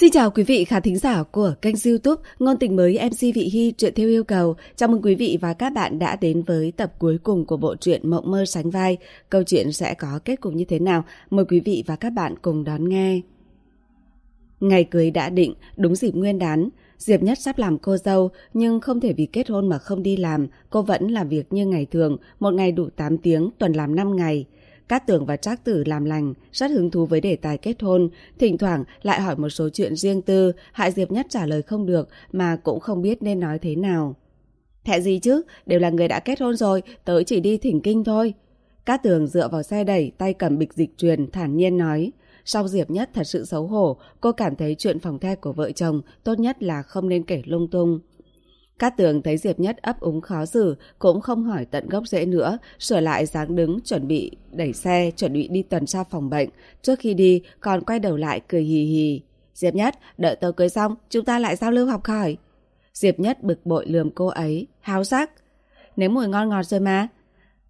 Xin chào quý vị khán thính giả của kênh youtube Ngôn tình mới MC Vị Hy truyện theo yêu cầu. Chào mừng quý vị và các bạn đã đến với tập cuối cùng của bộ truyện Mộng mơ sánh vai. Câu chuyện sẽ có kết cục như thế nào? Mời quý vị và các bạn cùng đón nghe. Ngày cưới đã định, đúng dịp nguyên đán. Diệp Nhất sắp làm cô dâu, nhưng không thể vì kết hôn mà không đi làm. Cô vẫn làm việc như ngày thường, một ngày đủ 8 tiếng, tuần làm 5 ngày. Cát Tường và Trác Tử làm lành, rất hứng thú với đề tài kết hôn, thỉnh thoảng lại hỏi một số chuyện riêng tư, hại Diệp Nhất trả lời không được mà cũng không biết nên nói thế nào. Thẹ gì chứ, đều là người đã kết hôn rồi, tớ chỉ đi thỉnh kinh thôi. Cát Tường dựa vào xe đẩy, tay cầm bịch dịch truyền, thản nhiên nói. Sau Diệp Nhất thật sự xấu hổ, cô cảm thấy chuyện phòng the của vợ chồng tốt nhất là không nên kể lung tung. Cát tường thấy Diệp Nhất ấp úng khó xử, cũng không hỏi tận gốc rễ nữa, sửa lại dáng đứng, chuẩn bị đẩy xe, chuẩn bị đi tuần tra phòng bệnh. Trước khi đi, còn quay đầu lại cười hì hì. Diệp Nhất, đợi tớ cưới xong, chúng ta lại giao lưu học hỏi. Diệp Nhất bực bội lườm cô ấy, háo sắc. Nếu mùi ngon ngọt rồi mà,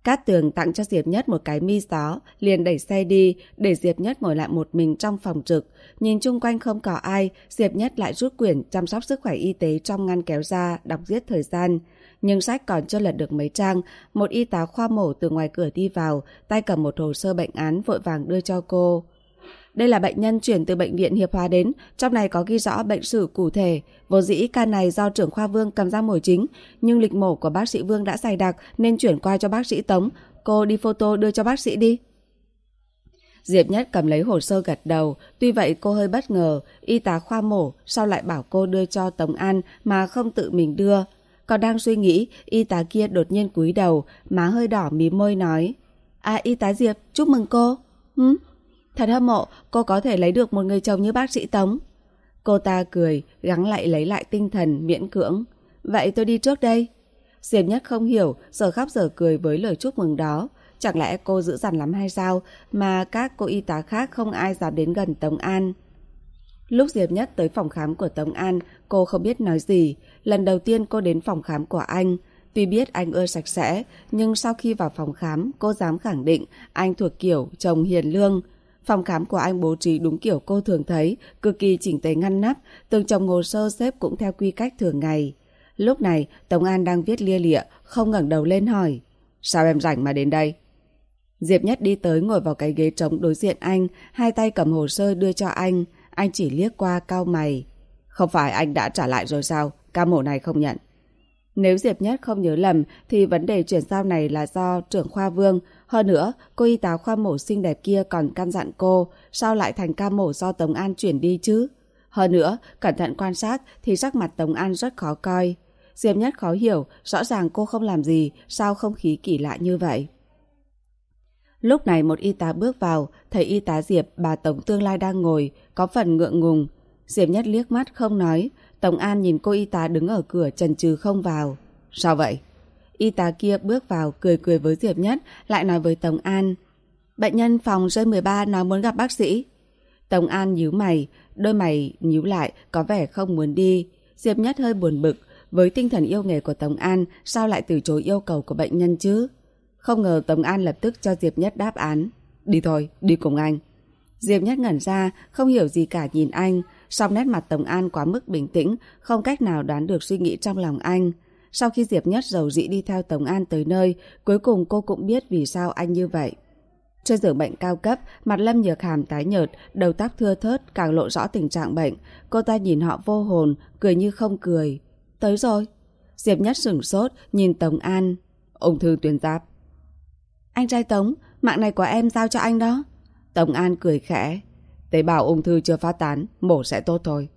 Cát Tường tặng cho Diệp Nhất một cái mi gió, liền đẩy xe đi, để Diệp Nhất ngồi lại một mình trong phòng trực. Nhìn chung quanh không có ai, Diệp Nhất lại rút quyển chăm sóc sức khỏe y tế trong ngăn kéo ra, đọc giết thời gian. Nhưng sách còn chưa lật được mấy trang, một y tá khoa mổ từ ngoài cửa đi vào, tay cầm một hồ sơ bệnh án vội vàng đưa cho cô. Đây là bệnh nhân chuyển từ bệnh viện Hiệp Hòa đến, trong này có ghi rõ bệnh sử cụ thể. Vô dĩ ca này do trưởng khoa Vương cầm ra mổ chính, nhưng lịch mổ của bác sĩ Vương đã dày đặc nên chuyển qua cho bác sĩ Tống. Cô đi photo đưa cho bác sĩ đi. Diệp Nhất cầm lấy hồ sơ gật đầu, tuy vậy cô hơi bất ngờ, y tá khoa mổ sao lại bảo cô đưa cho Tống An mà không tự mình đưa. Còn đang suy nghĩ, y tá kia đột nhiên cúi đầu, má hơi đỏ mí môi nói. À y tá Diệp, chúc mừng cô. Hứ? Thật hâm mộ, cô có thể lấy được một người chồng như bác sĩ Tống. Cô ta cười, gắng lại lấy lại tinh thần, miễn cưỡng. Vậy tôi đi trước đây. Diệp Nhất không hiểu, giờ khóc giờ cười với lời chúc mừng đó. Chẳng lẽ cô giữ dằn lắm hay sao mà các cô y tá khác không ai dám đến gần Tống An. Lúc Diệp Nhất tới phòng khám của Tống An, cô không biết nói gì. Lần đầu tiên cô đến phòng khám của anh. Tuy biết anh ưa sạch sẽ, nhưng sau khi vào phòng khám, cô dám khẳng định anh thuộc kiểu chồng hiền lương. Phòng khám của anh bố trí đúng kiểu cô thường thấy, cực kỳ chỉnh tề ngăn nắp, từng chồng hồ sơ xếp cũng theo quy cách thường ngày. Lúc này, Tống An đang viết lia lịa, không ngẩng đầu lên hỏi. Sao em rảnh mà đến đây? Diệp Nhất đi tới ngồi vào cái ghế trống đối diện anh, hai tay cầm hồ sơ đưa cho anh. Anh chỉ liếc qua cao mày. Không phải anh đã trả lại rồi sao? Ca mổ này không nhận. Nếu Diệp Nhất không nhớ lầm thì vấn đề chuyển giao này là do trưởng khoa Vương. Hơn nữa, cô y tá khoa mổ xinh đẹp kia còn căn dặn cô sao lại thành ca mổ do Tống An chuyển đi chứ? Hơn nữa, cẩn thận quan sát thì sắc mặt Tống An rất khó coi. Diệp Nhất khó hiểu, rõ ràng cô không làm gì, sao không khí kỳ lạ như vậy? Lúc này một y tá bước vào, thấy y tá Diệp, bà Tống tương lai đang ngồi, có phần ngượng ngùng. Diệp Nhất liếc mắt không nói, Tống An nhìn cô y tá đứng ở cửa trần trừ không vào. Sao vậy? Y tá kia bước vào cười cười với Diệp Nhất, lại nói với Tống An. Bệnh nhân phòng rơi 13 nói muốn gặp bác sĩ. Tống An nhíu mày, đôi mày nhíu lại, có vẻ không muốn đi. Diệp Nhất hơi buồn bực, với tinh thần yêu nghề của Tống An, sao lại từ chối yêu cầu của bệnh nhân chứ? Không ngờ Tống An lập tức cho Diệp Nhất đáp án. Đi thôi, đi cùng anh. Diệp Nhất ngẩn ra, không hiểu gì cả nhìn anh, song nét mặt Tống An quá mức bình tĩnh, không cách nào đoán được suy nghĩ trong lòng anh. Sau khi Diệp Nhất giàu dĩ đi theo Tống An tới nơi, cuối cùng cô cũng biết vì sao anh như vậy. Trên giường bệnh cao cấp, mặt Lâm Nhược Hàm tái nhợt, đầu tóc thưa thớt càng lộ rõ tình trạng bệnh. Cô ta nhìn họ vô hồn, cười như không cười. Tới rồi. Diệp Nhất sửng sốt, nhìn Tống An. Ung thư tuyến giáp. Anh trai Tống, mạng này của em giao cho anh đó. Tống An cười khẽ. Tế bào ung thư chưa phát tán, mổ sẽ tốt thôi.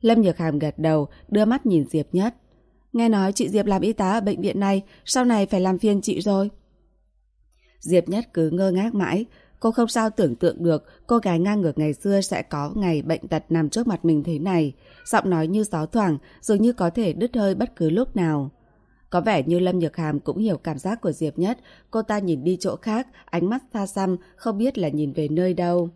Lâm Nhược Hàm gật đầu, đưa mắt nhìn Diệp Nhất. Nghe nói chị Diệp làm y tá ở bệnh viện này, sau này phải làm phiền chị rồi. Diệp Nhất cứ ngơ ngác mãi. Cô không sao tưởng tượng được cô gái ngang ngược ngày xưa sẽ có ngày bệnh tật nằm trước mặt mình thế này. Giọng nói như gió thoảng, dường như có thể đứt hơi bất cứ lúc nào. Có vẻ như Lâm Nhược Hàm cũng hiểu cảm giác của Diệp Nhất. Cô ta nhìn đi chỗ khác, ánh mắt xa xăm, không biết là nhìn về nơi đâu.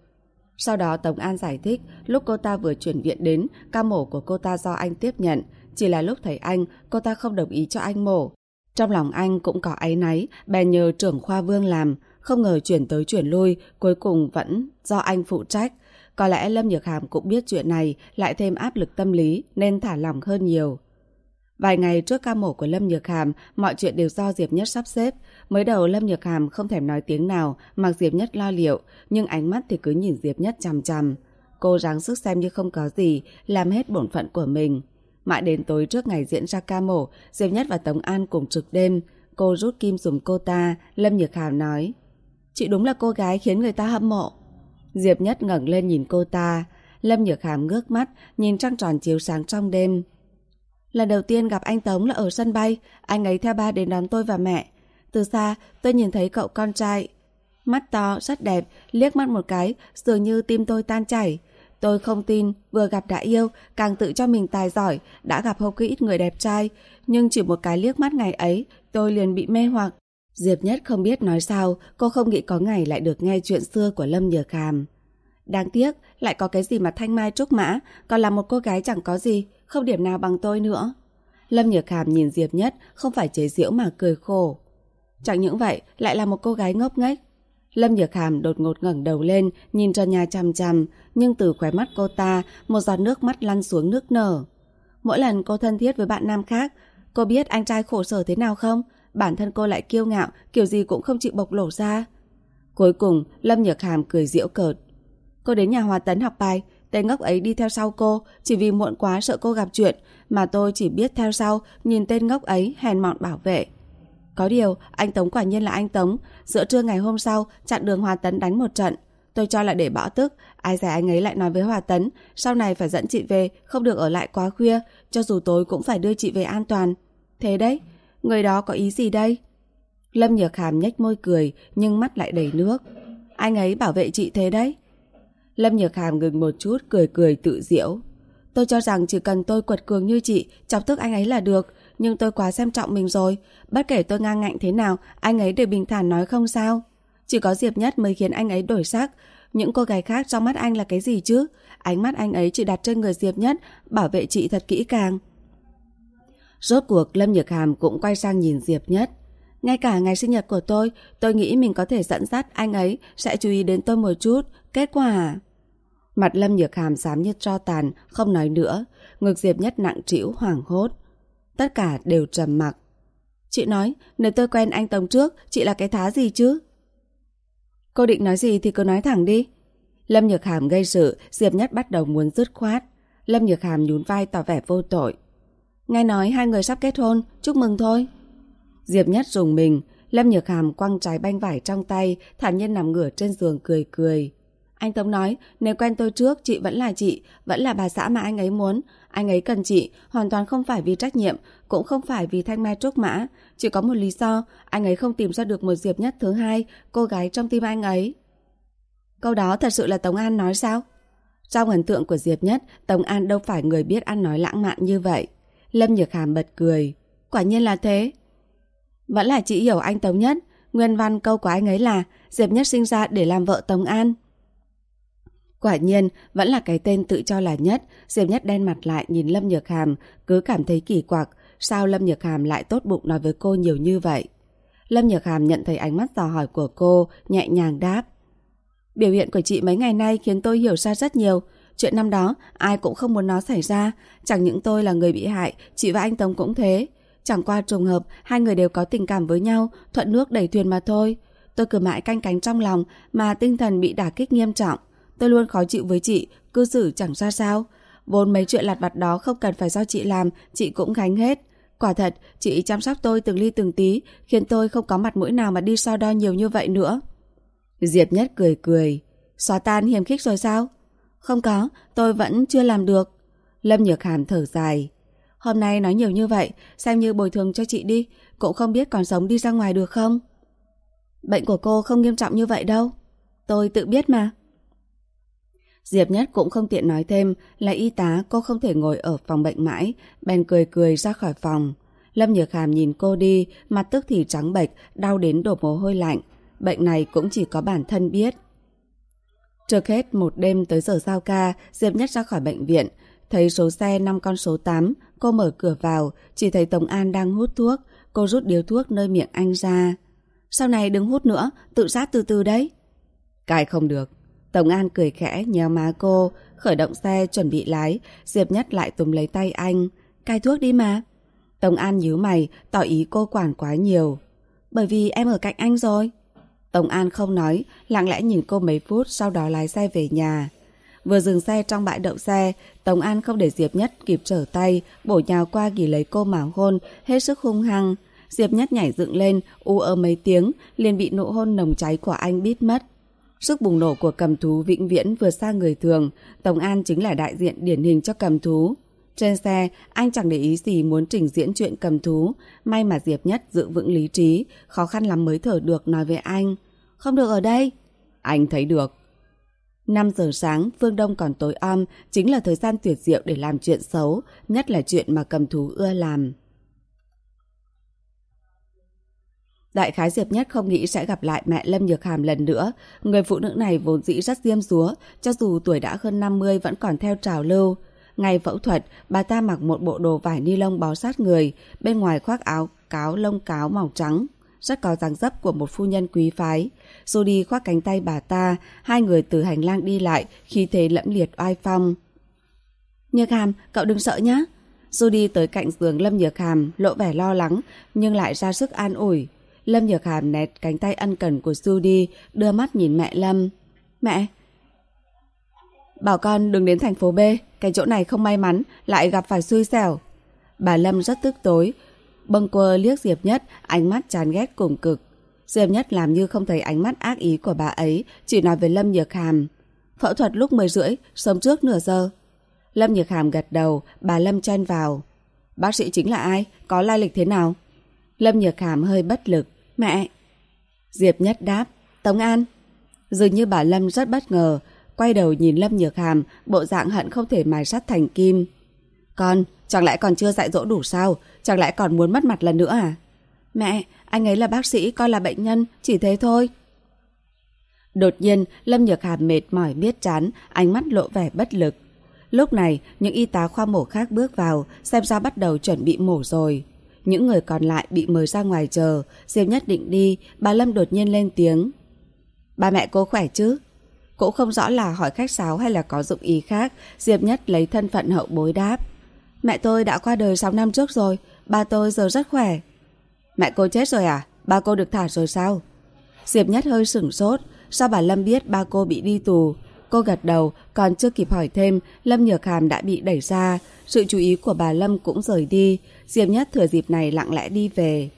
Sau đó Tống An giải thích, lúc cô ta vừa chuyển viện đến, ca mổ của cô ta do anh tiếp nhận. Chỉ là lúc thấy anh, cô ta không đồng ý cho anh mổ. Trong lòng anh cũng có áy náy, bèn nhờ trưởng khoa Vương làm, không ngờ chuyển tới chuyển lui, cuối cùng vẫn do anh phụ trách. Có lẽ Lâm Nhược Hàm cũng biết chuyện này lại thêm áp lực tâm lý nên thả lỏng hơn nhiều. Vài ngày trước ca mổ của Lâm Nhược Hàm, mọi chuyện đều do Diệp Nhất sắp xếp. Mới đầu Lâm Nhược Hàm không thèm nói tiếng nào, mặc Diệp Nhất lo liệu, nhưng ánh mắt thì cứ nhìn Diệp Nhất chằm chằm. Cô ráng sức xem như không có gì, làm hết bổn phận của mình. Mãi đến tối trước ngày diễn ra ca mổ, Diệp Nhất và Tống An cùng trực đêm. Cô rút kim dùng cô ta, Lâm Nhược Hàm nói. Chị đúng là cô gái khiến người ta hâm mộ. Diệp Nhất ngẩng lên nhìn cô ta. Lâm Nhược Hàm ngước mắt, nhìn trăng tròn chiếu sáng trong đêm. Lần đầu tiên gặp anh Tống là ở sân bay, anh ấy theo ba đến đón tôi và mẹ. Từ xa, tôi nhìn thấy cậu con trai. Mắt to, rất đẹp, liếc mắt một cái, dường như tim tôi tan chảy. Tôi không tin, vừa gặp đã yêu, càng tự cho mình tài giỏi, đã gặp không ít người đẹp trai. Nhưng chỉ một cái liếc mắt ngày ấy, tôi liền bị mê hoặc. Diệp Nhất không biết nói sao, cô không nghĩ có ngày lại được nghe chuyện xưa của Lâm Nhược Khàm. Đáng tiếc, lại có cái gì mà thanh mai trúc mã, còn là một cô gái chẳng có gì, không điểm nào bằng tôi nữa. Lâm Nhược Hàm nhìn Diệp Nhất, không phải chế giễu mà cười khổ. Chẳng những vậy, lại là một cô gái ngốc nghếch. Lâm Nhược Hàm đột ngột ngẩng đầu lên, nhìn cho nhà chằm chằm, nhưng từ khóe mắt cô ta, một giọt nước mắt lăn xuống nước nở. Mỗi lần cô thân thiết với bạn nam khác, cô biết anh trai khổ sở thế nào không? Bản thân cô lại kiêu ngạo, kiểu gì cũng không chịu bộc lộ ra. Cuối cùng, Lâm Nhược Hàm cười giễu cợt. Cô đến nhà Hòa Tấn học bài, tên ngốc ấy đi theo sau cô, chỉ vì muộn quá sợ cô gặp chuyện, mà tôi chỉ biết theo sau, nhìn tên ngốc ấy hèn mọn bảo vệ. Có điều, anh Tống quả nhiên là anh Tống. Giữa trưa ngày hôm sau, chặn đường Hòa Tấn đánh một trận. Tôi cho là để bỏ tức. Ai dè anh ấy lại nói với Hòa Tấn, sau này phải dẫn chị về, không được ở lại quá khuya, cho dù tối cũng phải đưa chị về an toàn. Thế đấy, người đó có ý gì đây? Lâm Nhược Hàm nhếch môi cười, nhưng mắt lại đầy nước. Anh ấy bảo vệ chị thế đấy. Lâm Nhược Hàm ngừng một chút, cười cười tự diễu. Tôi cho rằng chỉ cần tôi quật cường như chị, chọc tức anh ấy là được, nhưng tôi quá xem trọng mình rồi. Bất kể tôi ngang ngạnh thế nào, anh ấy đều bình thản nói không sao. Chỉ có Diệp Nhất mới khiến anh ấy đổi sắc. Những cô gái khác trong mắt anh là cái gì chứ? Ánh mắt anh ấy chỉ đặt trên người Diệp Nhất, bảo vệ chị thật kỹ càng. Rốt cuộc Lâm Nhược Hàm cũng quay sang nhìn Diệp Nhất. Ngay cả ngày sinh nhật của tôi, tôi nghĩ mình có thể dẫn dắt anh ấy sẽ chú ý đến tôi một chút. Kết quả... Mặt Lâm Nhược Hàm xám như tro tàn, không nói nữa. Ngực Diệp Nhất nặng trĩu hoảng hốt. Tất cả đều trầm mặc. Chị nói, nếu tôi quen anh Tống trước, chị là cái thá gì chứ? Cô định nói gì thì cứ nói thẳng đi. Lâm Nhược Hàm gây sự, Diệp Nhất bắt đầu muốn dứt khoát. Lâm Nhược Hàm nhún vai tỏ vẻ vô tội. Nghe nói hai người sắp kết hôn, chúc mừng thôi. Diệp Nhất dùng mình, Lâm Nhược Hàm quăng trái banh vải trong tay, thản nhiên nằm ngửa trên giường cười cười. Anh Tống nói, nếu quen tôi trước, chị vẫn là chị, vẫn là bà xã mà anh ấy muốn. Anh ấy cần chị, hoàn toàn không phải vì trách nhiệm, cũng không phải vì thanh mai trúc mã. Chỉ có một lý do, anh ấy không tìm ra được một Diệp Nhất thứ hai, cô gái trong tim anh ấy. Câu đó thật sự là Tống An nói sao? Trong ấn tượng của Diệp Nhất, Tống An đâu phải người biết ăn nói lãng mạn như vậy. Lâm Nhược Hàm bật cười. Quả nhiên là thế. Vẫn là chị hiểu anh Tống Nhất. Nguyên văn câu của anh ấy là Diệp Nhất sinh ra để làm vợ Tống An. Quả nhiên, vẫn là cái tên tự cho là nhất. Diệp Nhất đen mặt lại nhìn Lâm Nhược Hàm, cứ cảm thấy kỳ quặc. Sao Lâm Nhược Hàm lại tốt bụng nói với cô nhiều như vậy? Lâm Nhược Hàm nhận thấy ánh mắt dò hỏi của cô, nhẹ nhàng đáp. Biểu hiện của chị mấy ngày nay khiến tôi hiểu ra rất nhiều. Chuyện năm đó, ai cũng không muốn nó xảy ra. Chẳng những tôi là người bị hại, chị và anh Tống cũng thế. Chẳng qua trùng hợp, hai người đều có tình cảm với nhau, thuận nước đẩy thuyền mà thôi. Tôi cứ mãi canh cánh trong lòng, mà tinh thần bị đả kích nghiêm trọng. Tôi luôn khó chịu với chị, cư xử chẳng ra sao. Vốn mấy chuyện lặt vặt đó không cần phải do chị làm, chị cũng gánh hết. Quả thật, chị chăm sóc tôi từng ly từng tí, khiến tôi không có mặt mũi nào mà đi so đo nhiều như vậy nữa. Diệp Nhất cười cười. Xóa tan hiểm khích rồi sao? Không có, tôi vẫn chưa làm được. Lâm Nhược Hàm thở dài. Hôm nay nói nhiều như vậy, xem như bồi thường cho chị đi, cũng không biết còn sống đi ra ngoài được không? Bệnh của cô không nghiêm trọng như vậy đâu. Tôi tự biết mà. Diệp Nhất cũng không tiện nói thêm là y tá cô không thể ngồi ở phòng bệnh mãi, bèn cười cười ra khỏi phòng. Lâm Nhược Hàm nhìn cô đi, mặt tức thì trắng bệch, đau đến đổ mồ hôi lạnh. Bệnh này cũng chỉ có bản thân biết. Trước hết một đêm tới giờ giao ca, Diệp Nhất ra khỏi bệnh viện. Thấy số xe 5 con số 8, cô mở cửa vào, chỉ thấy Tống An đang hút thuốc. Cô rút điếu thuốc nơi miệng anh ra. Sau này đừng hút nữa, tự sát từ từ đấy. Cài không được. Tổng An cười khẽ nhéo má cô, khởi động xe chuẩn bị lái, Diệp Nhất lại túm lấy tay anh. Cai thuốc đi mà. Tổng An nhíu mày, tỏ ý cô quản quá nhiều. Bởi vì em ở cạnh anh rồi. Tổng An không nói, lặng lẽ nhìn cô mấy phút sau đó lái xe về nhà. Vừa dừng xe trong bãi đậu xe, Tổng An không để Diệp Nhất kịp trở tay, bổ nhào qua ghi lấy cô mà hôn, hết sức hung hăng. Diệp Nhất nhảy dựng lên, u ơ mấy tiếng, liền bị nụ hôn nồng cháy của anh bít mất. Sức bùng nổ của cầm thú vĩnh viễn vượt xa người thường, Tổng An chính là đại diện điển hình cho cầm thú. Trên xe, anh chẳng để ý gì muốn trình diễn chuyện cầm thú. May mà Diệp Nhất giữ vững lý trí, khó khăn lắm mới thở được nói với anh. Không được ở đây. Anh thấy được. 5 giờ sáng, phương Đông còn tối om, chính là thời gian tuyệt diệu để làm chuyện xấu, nhất là chuyện mà cầm thú ưa làm. Đại khái Diệp Nhất không nghĩ sẽ gặp lại mẹ Lâm Nhược Hàm lần nữa. Người phụ nữ này vốn dĩ rất diêm dúa, cho dù tuổi đã hơn 50 vẫn còn theo trào lưu. Ngày phẫu thuật, bà ta mặc một bộ đồ vải ni lông bó sát người, bên ngoài khoác áo cáo lông cáo màu trắng, rất có dáng dấp của một phu nhân quý phái. Jody khoác cánh tay bà ta, hai người từ hành lang đi lại, khi thế lẫm liệt oai phong. Nhược Hàm, cậu đừng sợ nhé. Jody tới cạnh giường Lâm Nhược Hàm, lộ vẻ lo lắng, nhưng lại ra sức an ủi. Lâm Nhược Hàm nét cánh tay ân cần của Su đi, đưa mắt nhìn mẹ Lâm. Mẹ! Bảo con đừng đến thành phố B, cái chỗ này không may mắn, lại gặp phải xui xẻo. Bà Lâm rất tức tối, bâng quơ liếc Diệp Nhất, ánh mắt chán ghét cùng cực. Diệp Nhất làm như không thấy ánh mắt ác ý của bà ấy, chỉ nói với Lâm Nhược Hàm. Phẫu thuật lúc 10 rưỡi, sớm trước nửa giờ. Lâm Nhược Hàm gật đầu, bà Lâm chen vào. Bác sĩ chính là ai? Có lai lịch thế nào? Lâm Nhược Hàm hơi bất lực. Mẹ! Diệp Nhất đáp. Tống An! Dường như bà Lâm rất bất ngờ, quay đầu nhìn Lâm Nhược Hàm, bộ dạng hận không thể mài sắt thành kim. Con, chẳng lẽ còn chưa dạy dỗ đủ sao? Chẳng lẽ còn muốn mất mặt lần nữa à? Mẹ, anh ấy là bác sĩ, con là bệnh nhân, chỉ thế thôi. Đột nhiên, Lâm Nhược Hàm mệt mỏi biết chán, ánh mắt lộ vẻ bất lực. Lúc này, những y tá khoa mổ khác bước vào, xem ra bắt đầu chuẩn bị mổ rồi. Những người còn lại bị mời ra ngoài chờ, Diệp nhất định đi, bà Lâm đột nhiên lên tiếng. Ba mẹ cô khỏe chứ? Cũng không rõ là hỏi khách sáo hay là có dụng ý khác, Diệp Nhất lấy thân phận hậu bối đáp. Mẹ tôi đã qua đời 6 năm trước rồi, ba tôi giờ rất khỏe. Mẹ cô chết rồi à? Ba cô được thả rồi sao? Diệp Nhất hơi sửng sốt, sao bà Lâm biết ba cô bị đi tù? Cô gật đầu, còn chưa kịp hỏi thêm, Lâm Nhược Hàm đã bị đẩy ra. Sự chú ý của bà Lâm cũng rời đi, Diệp Nhất thừa dịp này lặng lẽ đi về.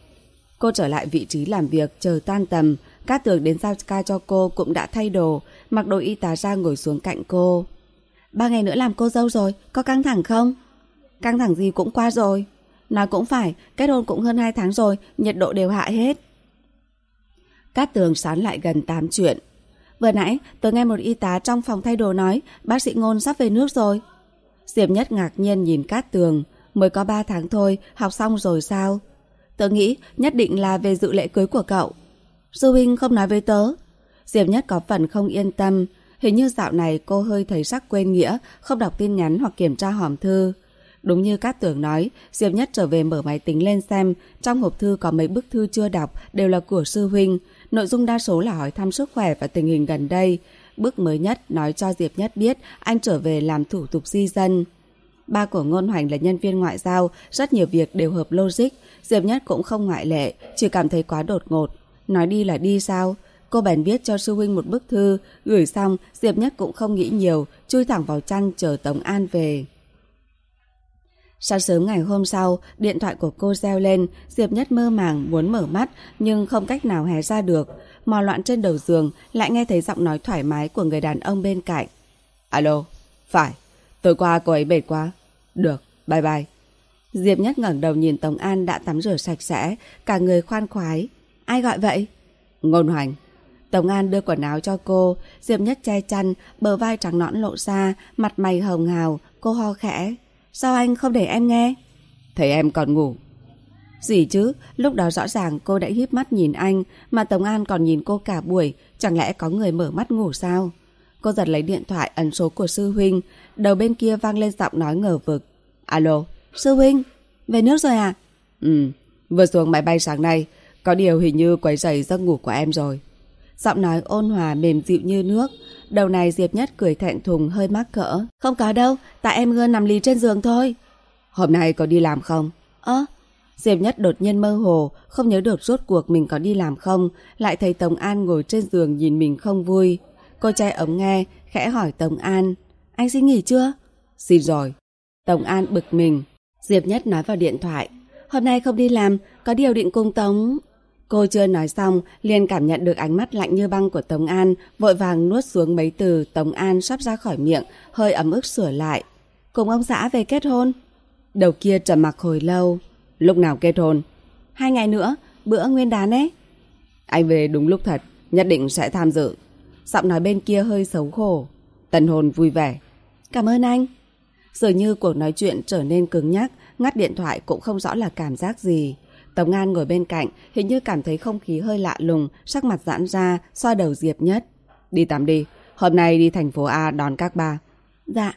Cô trở lại vị trí làm việc, chờ tan tầm. Cát tường đến giao ca cho cô cũng đã thay đồ, mặc đồ y tá ra ngồi xuống cạnh cô. Ba ngày nữa làm cô dâu rồi, có căng thẳng không? Căng thẳng gì cũng qua rồi. Nói cũng phải, kết hôn cũng hơn 2 tháng rồi, nhiệt độ đều hạ hết. Cát tường sán lại gần 8 chuyện. Vừa nãy, tôi nghe một y tá trong phòng thay đồ nói bác sĩ ngôn sắp về nước rồi. Diệp Nhất ngạc nhiên nhìn Cát tường. Mới có 3 tháng thôi, học xong rồi sao? Tớ nghĩ nhất định là về dự lễ cưới của cậu. Sư huynh không nói với tớ. Diệp Nhất có phần không yên tâm. Hình như dạo này cô hơi thấy sắc quên nghĩa, không đọc tin nhắn hoặc kiểm tra hòm thư. Đúng như Cát tường nói, Diệp Nhất trở về mở máy tính lên xem, trong hộp thư có mấy bức thư chưa đọc đều là của sư huynh. Nội dung đa số là hỏi thăm sức khỏe và tình hình gần đây. Bước mới nhất nói cho Diệp Nhất biết anh trở về làm thủ tục di dân. Ba của Ngôn Hoành là nhân viên ngoại giao, rất nhiều việc đều hợp logic. Diệp Nhất cũng không ngoại lệ, chỉ cảm thấy quá đột ngột. Nói đi là đi sao? Cô bèn viết cho sư huynh một bức thư, gửi xong, Diệp Nhất cũng không nghĩ nhiều, chui thẳng vào chăn chờ Tống An về. Sáng sớm ngày hôm sau, điện thoại của cô reo lên, Diệp Nhất mơ màng muốn mở mắt nhưng không cách nào hé ra được. Mò loạn trên đầu giường, lại nghe thấy giọng nói thoải mái của người đàn ông bên cạnh. Alo, phải, tối qua cô ấy mệt quá. Được, bye bye. Diệp Nhất ngẩng đầu nhìn Tống An đã tắm rửa sạch sẽ, cả người khoan khoái. Ai gọi vậy? Ngôn Hoành. Tống An đưa quần áo cho cô, Diệp Nhất che chăn, bờ vai trắng nõn lộ ra, mặt mày hồng hào, cô ho khẽ. Sao anh không để em nghe? Thấy em còn ngủ. Gì chứ, lúc đó rõ ràng cô đã híp mắt nhìn anh, mà Tống An còn nhìn cô cả buổi, chẳng lẽ có người mở mắt ngủ sao? Cô giật lấy điện thoại ấn số của sư huynh, đầu bên kia vang lên giọng nói ngờ vực. Alo, sư huynh, về nước rồi à? Ừ, vừa xuống máy bay sáng nay, có điều hình như quấy rầy giấc ngủ của em rồi. Giọng nói ôn hòa mềm dịu như nước, đầu này Diệp Nhất cười thẹn thùng hơi mắc cỡ. Không có đâu, tại em ngơ nằm lì trên giường thôi. Hôm nay có đi làm không? Ơ, Diệp Nhất đột nhiên mơ hồ, không nhớ được rốt cuộc mình có đi làm không, lại thấy Tống An ngồi trên giường nhìn mình không vui. Cô trai ống nghe, khẽ hỏi Tống An, anh xin nghỉ chưa? Xin rồi. Tống An bực mình. Diệp Nhất nói vào điện thoại, hôm nay không đi làm, có điều định cùng Tống... Cô chưa nói xong, liền cảm nhận được ánh mắt lạnh như băng của Tống An, vội vàng nuốt xuống mấy từ Tống An sắp ra khỏi miệng, hơi ấm ức sửa lại. Cùng ông xã về kết hôn. Đầu kia trầm mặc hồi lâu. Lúc nào kết hôn? Hai ngày nữa, bữa nguyên đán ấy. Anh về đúng lúc thật, nhất định sẽ tham dự. Giọng nói bên kia hơi xấu khổ. Tân hồn vui vẻ. Cảm ơn anh. Dường như cuộc nói chuyện trở nên cứng nhắc, ngắt điện thoại cũng không rõ là cảm giác gì. Tống An ngồi bên cạnh, hình như cảm thấy không khí hơi lạ lùng, sắc mặt giãn ra, xoa đầu Diệp Nhất. Đi tắm đi, hôm nay đi thành phố A đón các ba. Dạ.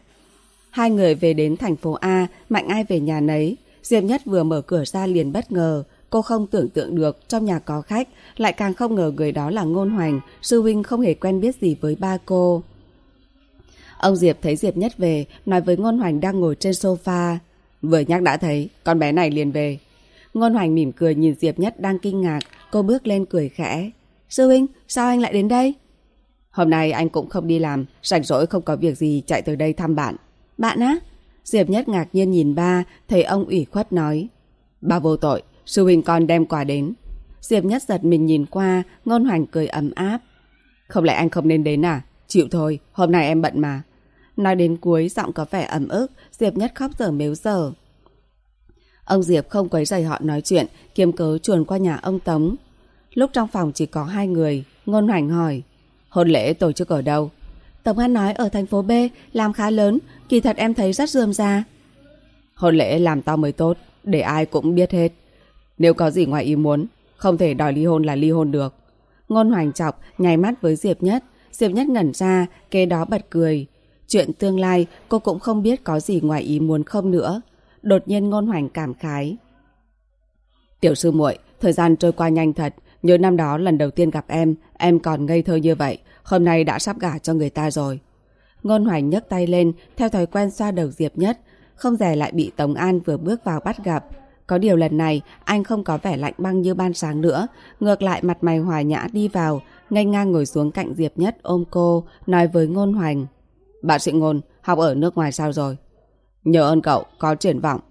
Hai người về đến thành phố A, Mạnh ai về nhà nấy. Diệp Nhất vừa mở cửa ra liền bất ngờ. Cô không tưởng tượng được trong nhà có khách, lại càng không ngờ người đó là Ngôn Hoành, sư huynh không hề quen biết gì với ba cô. Ông Diệp thấy Diệp Nhất về, nói với Ngôn Hoành đang ngồi trên sofa. Vừa nhắc đã thấy, con bé này liền về. Ngôn Hoành mỉm cười nhìn Diệp Nhất đang kinh ngạc, cô bước lên cười khẽ. Sư huynh, sao anh lại đến đây? Hôm nay anh cũng không đi làm, rảnh rỗi không có việc gì chạy tới đây thăm bạn. Bạn á? Diệp Nhất ngạc nhiên nhìn ba, thấy ông ủy khuất nói. Ba vô tội, sư huynh con đem quà đến. Diệp Nhất giật mình nhìn qua, ngôn hoành cười ấm áp. Không lẽ anh không nên đến à? Chịu thôi, hôm nay em bận mà. Nói đến cuối, giọng có vẻ ấm ức, Diệp Nhất khóc dở mếu dở. Ông Diệp không quấy rầy họ nói chuyện, kiếm cớ chuồn qua nhà ông Tống. Lúc trong phòng chỉ có hai người, ngôn hoành hỏi. Hôn lễ tổ chức ở đâu? Tống An nói ở thành phố B, làm khá lớn, kỳ thật em thấy rất rườm ra. Hôn lễ làm to mới tốt, để ai cũng biết hết. Nếu có gì ngoài ý muốn, không thể đòi ly hôn là ly hôn được. Ngôn hoành chọc, nháy mắt với Diệp Nhất. Diệp Nhất ngẩn ra, kế đó bật cười. Chuyện tương lai cô cũng không biết có gì ngoài ý muốn không nữa. Đột nhiên ngôn hoành cảm khái. Tiểu sư muội, thời gian trôi qua nhanh thật. Nhớ năm đó lần đầu tiên gặp em, em còn ngây thơ như vậy. Hôm nay đã sắp gả cho người ta rồi. Ngôn hoành nhấc tay lên, theo thói quen xoa đầu Diệp Nhất. Không rẻ lại bị Tống An vừa bước vào bắt gặp. Có điều lần này anh không có vẻ lạnh băng như ban sáng nữa. Ngược lại mặt mày hòa nhã đi vào, ngay ngang ngồi xuống cạnh Diệp Nhất ôm cô, nói với Ngôn Hoành. Bạn sĩ Ngôn, học ở nước ngoài sao rồi? Nhờ ơn cậu, có triển vọng.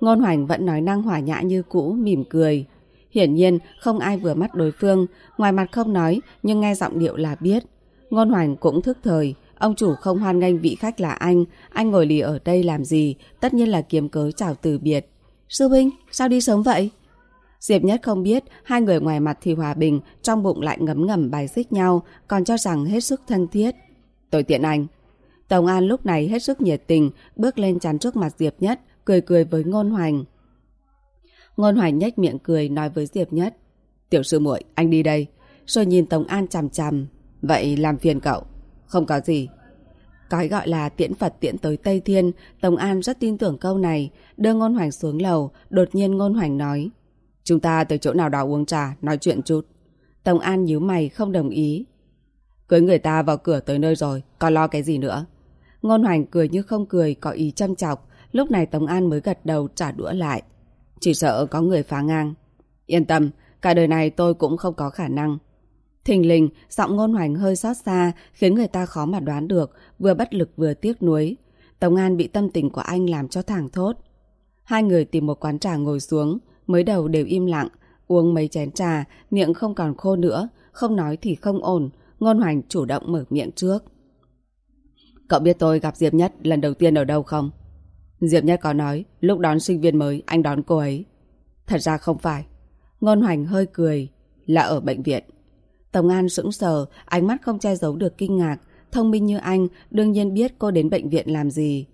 Ngôn Hoành vẫn nói năng hòa nhã như cũ, mỉm cười. Hiển nhiên không ai vừa mắt đối phương, ngoài mặt không nói nhưng nghe giọng điệu là biết. Ngôn Hoành cũng thức thời, ông chủ không hoan nghênh vị khách là anh, anh ngồi lì ở đây làm gì, tất nhiên là kiếm cớ chào từ biệt. Sư huynh, sao đi sớm vậy? Diệp Nhất không biết, hai người ngoài mặt thì hòa bình, trong bụng lại ngấm ngầm bài xích nhau, còn cho rằng hết sức thân thiết. Tôi tiện anh. Tổng An lúc này hết sức nhiệt tình, bước lên chắn trước mặt Diệp Nhất, cười cười với Ngôn Hoành. Ngôn Hoành nhếch miệng cười nói với Diệp Nhất. Tiểu sư muội, anh đi đây. Rồi nhìn Tổng An chằm chằm. Vậy làm phiền cậu. Không có gì. Cái gọi là tiễn Phật tiễn tới Tây Thiên, Tổng An rất tin tưởng câu này. Đưa Ngôn Hoành xuống lầu, đột nhiên Ngôn Hoành nói. Chúng ta tới chỗ nào đó uống trà, nói chuyện chút. Tổng An nhíu mày không đồng ý. Cưới người ta vào cửa tới nơi rồi, còn lo cái gì nữa? Ngôn Hoành cười như không cười, có ý châm chọc. Lúc này Tống An mới gật đầu trả đũa lại. Chỉ sợ có người phá ngang. Yên tâm, cả đời này tôi cũng không có khả năng. Thình lình, giọng ngôn hoành hơi xót xa, khiến người ta khó mà đoán được, vừa bất lực vừa tiếc nuối. Tống An bị tâm tình của anh làm cho thẳng thốt. Hai người tìm một quán trà ngồi xuống, mới đầu đều im lặng, uống mấy chén trà, miệng không còn khô nữa, không nói thì không ổn, ngôn hoành chủ động mở miệng trước. Cậu biết tôi gặp Diệp Nhất lần đầu tiên ở đâu không? Diệp Nhất có nói, lúc đón sinh viên mới, anh đón cô ấy. Thật ra không phải. Ngôn Hoành hơi cười, là ở bệnh viện. Tổng An sững sờ, ánh mắt không che giấu được kinh ngạc. Thông minh như anh, đương nhiên biết cô đến bệnh viện làm gì.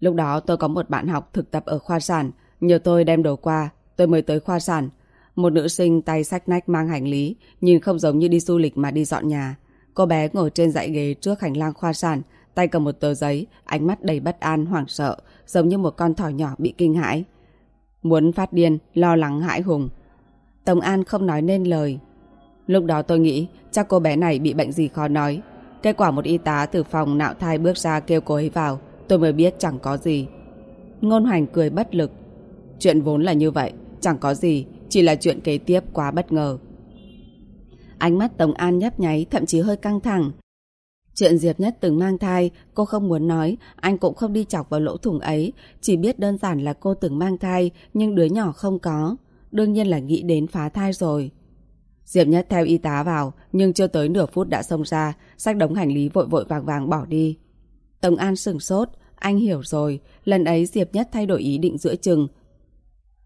Lúc đó tôi có một bạn học thực tập ở khoa sản, nhờ tôi đem đồ qua, tôi mới tới khoa sản. Một nữ sinh tay sách nách mang hành lý, nhìn không giống như đi du lịch mà đi dọn nhà. Cô bé ngồi trên dãy ghế trước hành lang khoa sản, tay cầm một tờ giấy, ánh mắt đầy bất an, hoảng sợ, giống như một con thỏ nhỏ bị kinh hãi. Muốn phát điên, lo lắng hãi hùng. Tống An không nói nên lời. Lúc đó tôi nghĩ chắc cô bé này bị bệnh gì khó nói. Kết quả một y tá từ phòng nạo thai bước ra kêu cô ấy vào. Tôi mới biết chẳng có gì. Ngôn hoành cười bất lực. Chuyện vốn là như vậy, chẳng có gì, chỉ là chuyện kế tiếp quá bất ngờ. Ánh mắt Tống An nhấp nháy, thậm chí hơi căng thẳng. Chuyện Diệp Nhất từng mang thai, cô không muốn nói, anh cũng không đi chọc vào lỗ thủng ấy, chỉ biết đơn giản là cô từng mang thai, nhưng đứa nhỏ không có. Đương nhiên là nghĩ đến phá thai rồi. Diệp Nhất theo y tá vào, nhưng chưa tới nửa phút đã xông ra, sách đống hành lý vội vội vàng vàng bỏ đi. Tống An sừng sốt, anh hiểu rồi, lần ấy Diệp Nhất thay đổi ý định giữa chừng.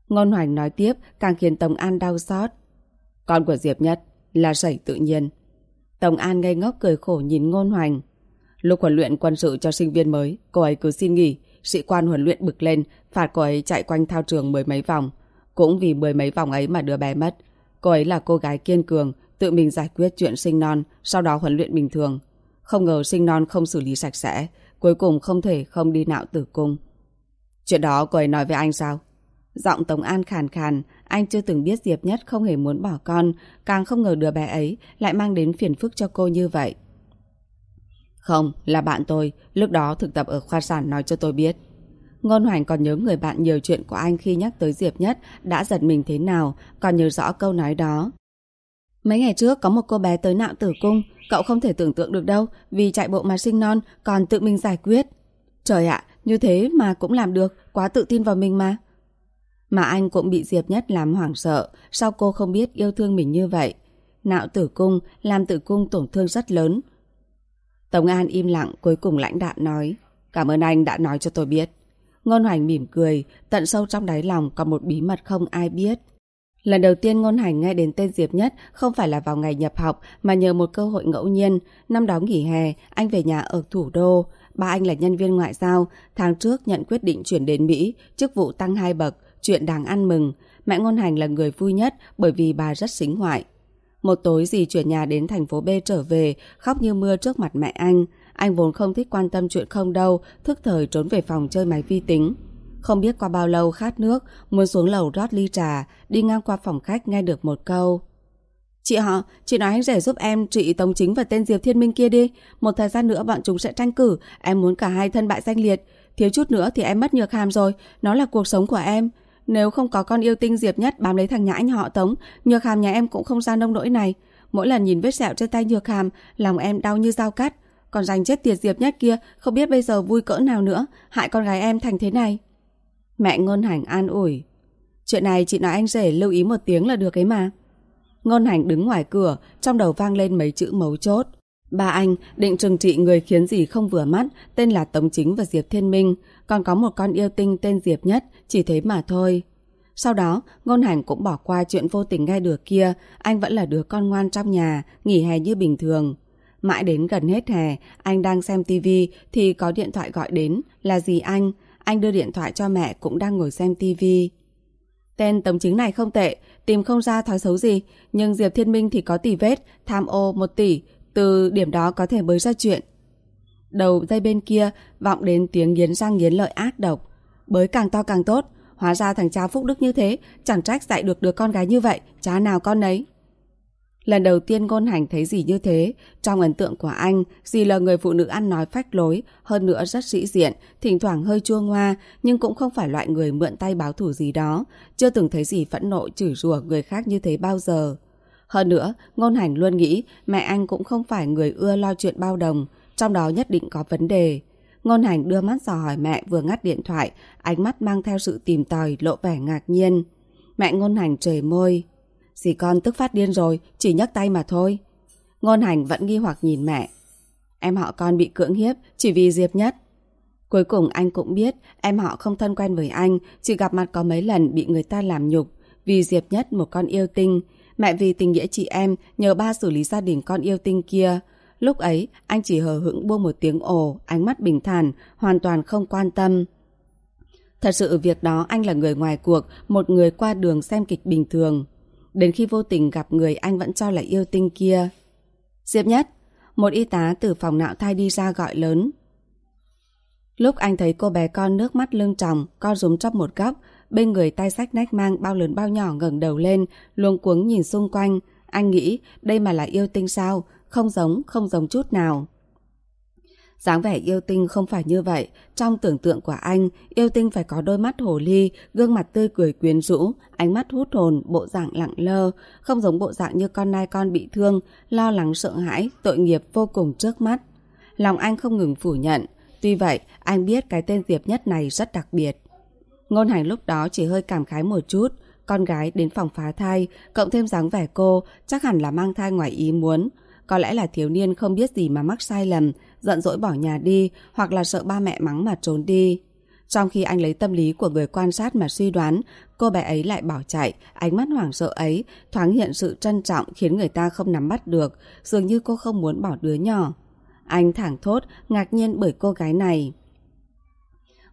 Ngôn Hoành nói tiếp càng khiến Tống An đau xót. Con của Diệp Nhất là sẩy tự nhiên. Tổng An ngây ngốc cười khổ nhìn Ngôn Hoành. Lúc huấn luyện quân sự cho sinh viên mới, cô ấy cứ xin nghỉ, sĩ quan huấn luyện bực lên, phạt cô ấy chạy quanh thao trường mười mấy vòng. Cũng vì mười mấy vòng ấy mà đứa bé mất. Cô ấy là cô gái kiên cường, tự mình giải quyết chuyện sinh non, sau đó huấn luyện bình thường. Không ngờ sinh non không xử lý sạch sẽ, cuối cùng không thể không đi nạo tử cung. Chuyện đó cô ấy nói với anh sao? Giọng Tống An khàn khàn, anh chưa từng biết Diệp Nhất không hề muốn bỏ con, càng không ngờ đứa bé ấy lại mang đến phiền phức cho cô như vậy. Không, là bạn tôi, lúc đó thực tập ở khoa sản nói cho tôi biết. Ngôn Hoành còn nhớ người bạn nhiều chuyện của anh khi nhắc tới Diệp Nhất đã giật mình thế nào, còn nhớ rõ câu nói đó. Mấy ngày trước có một cô bé tới nạo tử cung, cậu không thể tưởng tượng được đâu, vì chạy bộ mà sinh non, còn tự mình giải quyết. Trời ạ, như thế mà cũng làm được, quá tự tin vào mình mà. Mà anh cũng bị Diệp Nhất làm hoảng sợ, sao cô không biết yêu thương mình như vậy? Nạo tử cung, làm tử cung tổn thương rất lớn. Tổng An im lặng, cuối cùng lãnh đạn nói, cảm ơn anh đã nói cho tôi biết. Ngôn Hoành mỉm cười, tận sâu trong đáy lòng còn một bí mật không ai biết. Lần đầu tiên Ngôn Hành nghe đến tên Diệp Nhất không phải là vào ngày nhập học mà nhờ một cơ hội ngẫu nhiên. Năm đó nghỉ hè, anh về nhà ở thủ đô. Ba anh là nhân viên ngoại giao, tháng trước nhận quyết định chuyển đến Mỹ, chức vụ tăng hai bậc, chuyện đáng ăn mừng. Mẹ Ngôn Hành là người vui nhất bởi vì bà rất xính ngoại. Một tối dì chuyển nhà đến thành phố B trở về, khóc như mưa trước mặt mẹ anh. Anh vốn không thích quan tâm chuyện không đâu, thức thời trốn về phòng chơi máy vi tính. Không biết qua bao lâu khát nước, muốn xuống lầu rót ly trà, đi ngang qua phòng khách nghe được một câu. Chị họ, chị nói anh rể giúp em trị Tống Chính và tên Diệp Thiên Minh kia đi. Một thời gian nữa bọn chúng sẽ tranh cử, em muốn cả hai thân bại danh liệt. Thiếu chút nữa thì em mất nhược hàm rồi, nó là cuộc sống của em. Nếu không có con yêu tinh Diệp Nhất bám lấy thằng nhãi họ Tống, nhược hàm nhà em cũng không ra nông nỗi này. Mỗi lần nhìn vết sẹo trên tay nhược hàm, lòng em đau như dao cắt. Còn dành chết tiệt Diệp Nhất kia, không biết bây giờ vui cỡ nào nữa, hại con gái em thành thế này. Mẹ Ngôn Hành an ủi. Chuyện này chị nói anh rể lưu ý một tiếng là được ấy mà. Ngôn Hành đứng ngoài cửa, trong đầu vang lên mấy chữ mấu chốt. Ba anh định trừng trị người khiến gì không vừa mắt, tên là Tống Chính và Diệp Thiên Minh, còn có một con yêu tinh tên Diệp Nhất, chỉ thế mà thôi. Sau đó, Ngôn Hành cũng bỏ qua chuyện vô tình nghe được kia, anh vẫn là đứa con ngoan trong nhà, nghỉ hè như bình thường. Mãi đến gần hết hè, anh đang xem tivi thì có điện thoại gọi đến, là gì anh? Anh đưa điện thoại cho mẹ cũng đang ngồi xem tivi. Tên tổng chính này không tệ, tìm không ra thói xấu gì, nhưng Diệp Thiên Minh thì có tỷ vết, tham ô một tỷ, từ điểm đó có thể bới ra chuyện. Đầu dây bên kia vọng đến tiếng nghiến răng nghiến lợi ác độc. Bới càng to càng tốt, hóa ra thằng cha phúc đức như thế, chẳng trách dạy được đứa con gái như vậy, cha nào con ấy. Lần đầu tiên ngôn hành thấy gì như thế, trong ấn tượng của anh, dì là người phụ nữ ăn nói phách lối, hơn nữa rất sĩ diện, thỉnh thoảng hơi chua ngoa, nhưng cũng không phải loại người mượn tay báo thủ gì đó, chưa từng thấy gì phẫn nộ chửi rủa người khác như thế bao giờ. Hơn nữa, ngôn hành luôn nghĩ mẹ anh cũng không phải người ưa lo chuyện bao đồng, trong đó nhất định có vấn đề. Ngôn hành đưa mắt dò hỏi mẹ vừa ngắt điện thoại, ánh mắt mang theo sự tìm tòi, lộ vẻ ngạc nhiên. Mẹ ngôn hành trời môi. Dì con tức phát điên rồi, chỉ nhấc tay mà thôi. Ngôn hành vẫn nghi hoặc nhìn mẹ. Em họ con bị cưỡng hiếp chỉ vì Diệp Nhất. Cuối cùng anh cũng biết em họ không thân quen với anh, chỉ gặp mặt có mấy lần bị người ta làm nhục. Vì Diệp Nhất một con yêu tinh, mẹ vì tình nghĩa chị em nhờ ba xử lý gia đình con yêu tinh kia. Lúc ấy, anh chỉ hờ hững buông một tiếng ồ, ánh mắt bình thản, hoàn toàn không quan tâm. Thật sự việc đó anh là người ngoài cuộc, một người qua đường xem kịch bình thường. Đến khi vô tình gặp người anh vẫn cho là yêu tinh kia. Diệp Nhất, một y tá từ phòng nạo thai đi ra gọi lớn. Lúc anh thấy cô bé con nước mắt lưng tròng, co rúm trong một góc, bên người tay sách nách mang bao lớn bao nhỏ ngẩng đầu lên, luống cuống nhìn xung quanh. Anh nghĩ đây mà là yêu tinh sao, không giống, không giống chút nào. dáng vẻ yêu tinh không phải như vậy. Trong tưởng tượng của anh, yêu tinh phải có đôi mắt hồ ly, gương mặt tươi cười quyến rũ, ánh mắt hút hồn, bộ dạng lặng lơ, không giống bộ dạng như con nai con bị thương, lo lắng sợ hãi, tội nghiệp vô cùng trước mắt. Lòng anh không ngừng phủ nhận. Tuy vậy, anh biết cái tên Diệp Nhất này rất đặc biệt. Ngôn hành lúc đó chỉ hơi cảm khái một chút, con gái đến phòng phá thai, cộng thêm dáng vẻ cô, chắc hẳn là mang thai ngoài ý muốn. Có lẽ là thiếu niên không biết gì mà mắc sai lầm, giận dỗi bỏ nhà đi, hoặc là sợ ba mẹ mắng mà trốn đi. Trong khi anh lấy tâm lý của người quan sát mà suy đoán, cô bé ấy lại bỏ chạy, ánh mắt hoảng sợ ấy, thoáng hiện sự trân trọng khiến người ta không nắm bắt được, dường như cô không muốn bỏ đứa nhỏ. Anh thẳng thốt, ngạc nhiên bởi cô gái này.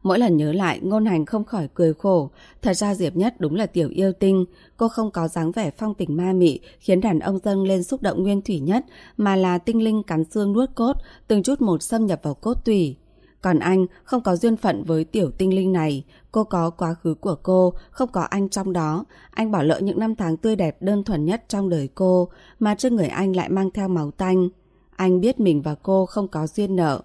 Mỗi lần nhớ lại, ngôn hành không khỏi cười khổ. Thật ra Diệp Nhất đúng là tiểu yêu tinh. Cô không có dáng vẻ phong tình ma mị, khiến đàn ông dâng lên xúc động nguyên thủy nhất, mà là tinh linh cắn xương nuốt cốt, từng chút một xâm nhập vào cốt tủy. Còn anh không có duyên phận với tiểu tinh linh này. Cô có quá khứ của cô, không có anh trong đó. Anh bỏ lỡ những năm tháng tươi đẹp đơn thuần nhất trong đời cô, mà trên người anh lại mang theo máu tanh. Anh biết mình và cô không có duyên nợ.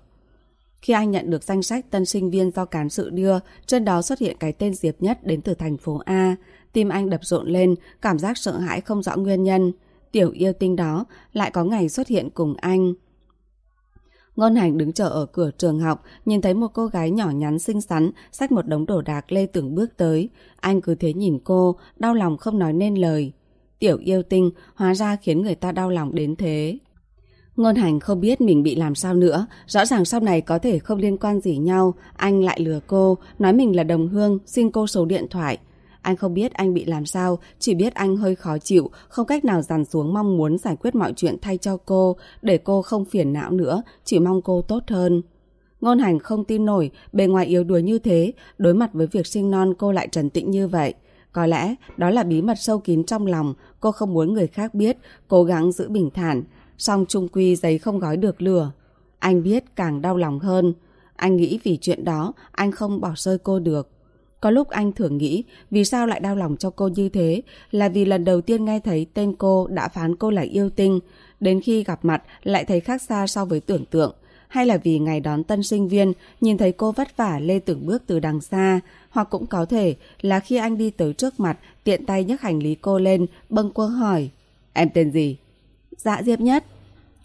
Khi anh nhận được danh sách tân sinh viên do cán sự đưa, trên đó xuất hiện cái tên Diệp Nhất đến từ thành phố A. Tim anh đập rộn lên, cảm giác sợ hãi không rõ nguyên nhân. Tiểu yêu tinh đó lại có ngày xuất hiện cùng anh. Ngôn hành đứng chờ ở cửa trường học, nhìn thấy một cô gái nhỏ nhắn xinh xắn, xách một đống đồ đạc lê tưởng bước tới. Anh cứ thế nhìn cô, đau lòng không nói nên lời. Tiểu yêu tinh, hóa ra khiến người ta đau lòng đến thế. Ngôn hành không biết mình bị làm sao nữa, rõ ràng sau này có thể không liên quan gì nhau, anh lại lừa cô, nói mình là đồng hương, xin cô số điện thoại. Anh không biết anh bị làm sao, chỉ biết anh hơi khó chịu, không cách nào dằn xuống mong muốn giải quyết mọi chuyện thay cho cô, để cô không phiền não nữa, chỉ mong cô tốt hơn. Ngôn hành không tin nổi, bề ngoài yếu đuối như thế, đối mặt với việc sinh non cô lại trần tĩnh như vậy. Có lẽ đó là bí mật sâu kín trong lòng, cô không muốn người khác biết, cố gắng giữ bình thản song trung quy giấy không gói được lửa. Anh biết càng đau lòng hơn. Anh nghĩ vì chuyện đó anh không bỏ rơi cô được. Có lúc anh thường nghĩ vì sao lại đau lòng cho cô như thế là vì lần đầu tiên nghe thấy tên cô đã phán cô là yêu tinh, đến khi gặp mặt lại thấy khác xa so với tưởng tượng. Hay là vì ngày đón tân sinh viên nhìn thấy cô vất vả lê từng bước từ đằng xa, hoặc cũng có thể là khi anh đi tới trước mặt tiện tay nhấc hành lý cô lên bâng quơ hỏi Em tên gì? Dạ Diệp Nhất.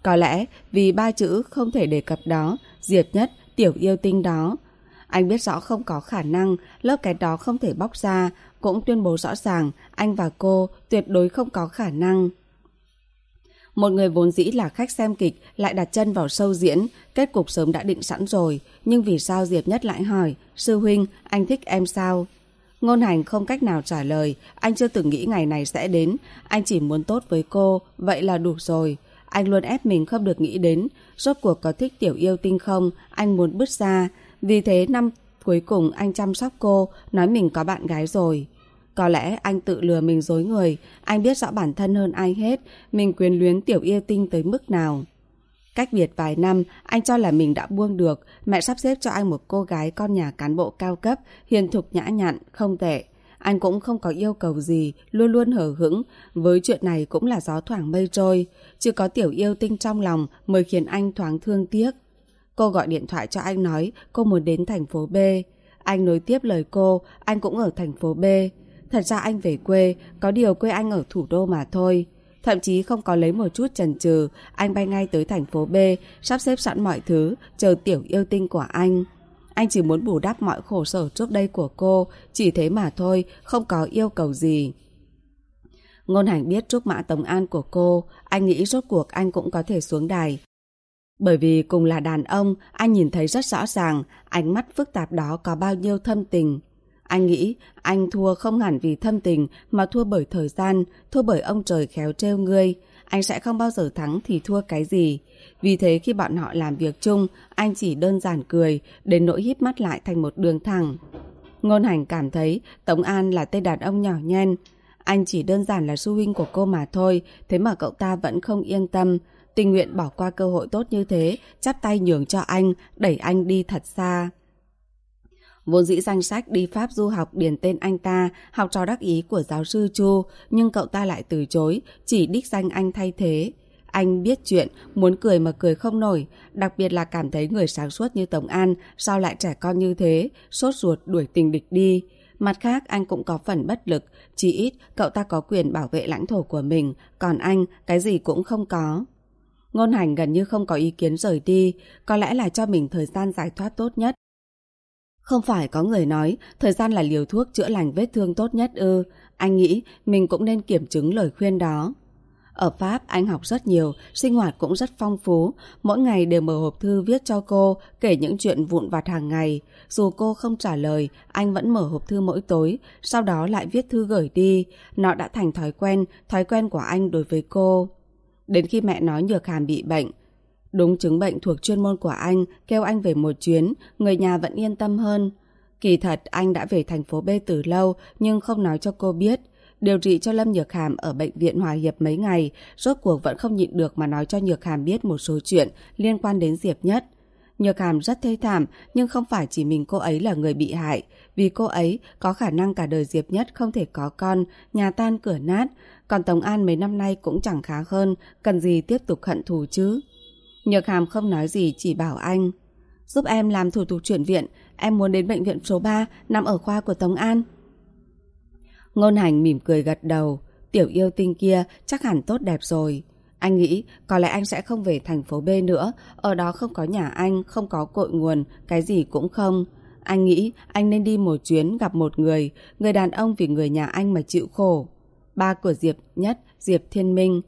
Có lẽ vì ba chữ không thể đề cập đó, Diệp Nhất, tiểu yêu tinh đó. Anh biết rõ không có khả năng, lớp cái đó không thể bóc ra, cũng tuyên bố rõ ràng anh và cô tuyệt đối không có khả năng. Một người vốn dĩ là khách xem kịch lại đặt chân vào sâu diễn, kết cục sớm đã định sẵn rồi. Nhưng vì sao Diệp Nhất lại hỏi, sư huynh, anh thích em sao? Ngôn hành không cách nào trả lời, anh chưa từng nghĩ ngày này sẽ đến, anh chỉ muốn tốt với cô, vậy là đủ rồi. Anh luôn ép mình không được nghĩ đến, rốt cuộc có thích tiểu yêu tinh không, anh muốn bứt ra. Vì thế năm cuối cùng anh chăm sóc cô, nói mình có bạn gái rồi. Có lẽ anh tự lừa mình dối người, anh biết rõ bản thân hơn ai hết, mình quyến luyến tiểu yêu tinh tới mức nào. Cách biệt vài năm, anh cho là mình đã buông được, mẹ sắp xếp cho anh một cô gái con nhà cán bộ cao cấp, hiền thục nhã nhặn, không tệ. Anh cũng không có yêu cầu gì, luôn luôn hở hững, với chuyện này cũng là gió thoảng mây trôi. chưa có tiểu yêu tinh trong lòng mới khiến anh thoáng thương tiếc. Cô gọi điện thoại cho anh nói cô muốn đến thành phố B. Anh nối tiếp lời cô, anh cũng ở thành phố B. Thật ra anh về quê, có điều quê anh ở thủ đô mà thôi. Thậm chí không có lấy một chút chần chừ, anh bay ngay tới thành phố B, sắp xếp sẵn mọi thứ, chờ tiểu yêu tinh của anh. Anh chỉ muốn bù đắp mọi khổ sở trước đây của cô, chỉ thế mà thôi, không có yêu cầu gì. Ngôn hành biết trúc mã tống an của cô, anh nghĩ rốt cuộc anh cũng có thể xuống đài. Bởi vì cùng là đàn ông, anh nhìn thấy rất rõ ràng ánh mắt phức tạp đó có bao nhiêu thâm tình. Anh nghĩ anh thua không hẳn vì thâm tình mà thua bởi thời gian, thua bởi ông trời khéo trêu ngươi. Anh sẽ không bao giờ thắng thì thua cái gì. Vì thế khi bọn họ làm việc chung, anh chỉ đơn giản cười, đến nỗi híp mắt lại thành một đường thẳng. Ngôn hành cảm thấy Tống An là tên đàn ông nhỏ nhen. Anh chỉ đơn giản là sư huynh của cô mà thôi, thế mà cậu ta vẫn không yên tâm. Tình nguyện bỏ qua cơ hội tốt như thế, chắp tay nhường cho anh, đẩy anh đi thật xa. Vốn dĩ danh sách đi Pháp du học điền tên anh ta, học trò đắc ý của giáo sư Chu, nhưng cậu ta lại từ chối, chỉ đích danh anh thay thế. Anh biết chuyện, muốn cười mà cười không nổi, đặc biệt là cảm thấy người sáng suốt như Tống An sao lại trẻ con như thế, sốt ruột đuổi tình địch đi. Mặt khác anh cũng có phần bất lực, chỉ ít cậu ta có quyền bảo vệ lãnh thổ của mình, còn anh cái gì cũng không có. Ngôn hành gần như không có ý kiến rời đi, có lẽ là cho mình thời gian giải thoát tốt nhất. Không phải có người nói thời gian là liều thuốc chữa lành vết thương tốt nhất ư, anh nghĩ mình cũng nên kiểm chứng lời khuyên đó. Ở Pháp, anh học rất nhiều, sinh hoạt cũng rất phong phú. Mỗi ngày đều mở hộp thư viết cho cô, kể những chuyện vụn vặt hàng ngày. Dù cô không trả lời, anh vẫn mở hộp thư mỗi tối, sau đó lại viết thư gửi đi. Nó đã thành thói quen, thói quen của anh đối với cô. Đến khi mẹ nói Nhược Hàm bị bệnh, đúng chứng bệnh thuộc chuyên môn của anh, kêu anh về một chuyến, người nhà vẫn yên tâm hơn. Kỳ thật, anh đã về thành phố B từ lâu, nhưng không nói cho cô biết điều trị cho Lâm Nhược Hàm ở bệnh viện Hòa Hiệp mấy ngày, rốt cuộc vẫn không nhịn được mà nói cho Nhược Hàm biết một số chuyện liên quan đến Diệp Nhất. Nhược Hàm rất thê thảm, nhưng không phải chỉ mình cô ấy là người bị hại, vì cô ấy có khả năng cả đời Diệp Nhất không thể có con, nhà tan cửa nát, còn Tống An mấy năm nay cũng chẳng khá hơn, cần gì tiếp tục hận thù chứ. Nhược Hàm không nói gì, chỉ bảo anh. Giúp em làm thủ tục chuyển viện, em muốn đến bệnh viện số 3, nằm ở khoa của Tống An. Ngôn hành mỉm cười gật đầu. Tiểu yêu tinh kia chắc hẳn tốt đẹp rồi. Anh nghĩ có lẽ anh sẽ không về thành phố B nữa. Ở đó không có nhà anh, không có cội nguồn, cái gì cũng không. Anh nghĩ anh nên đi một chuyến gặp một người, người đàn ông vì người nhà anh mà chịu khổ. Ba của Diệp Nhất, Diệp Thiên Minh.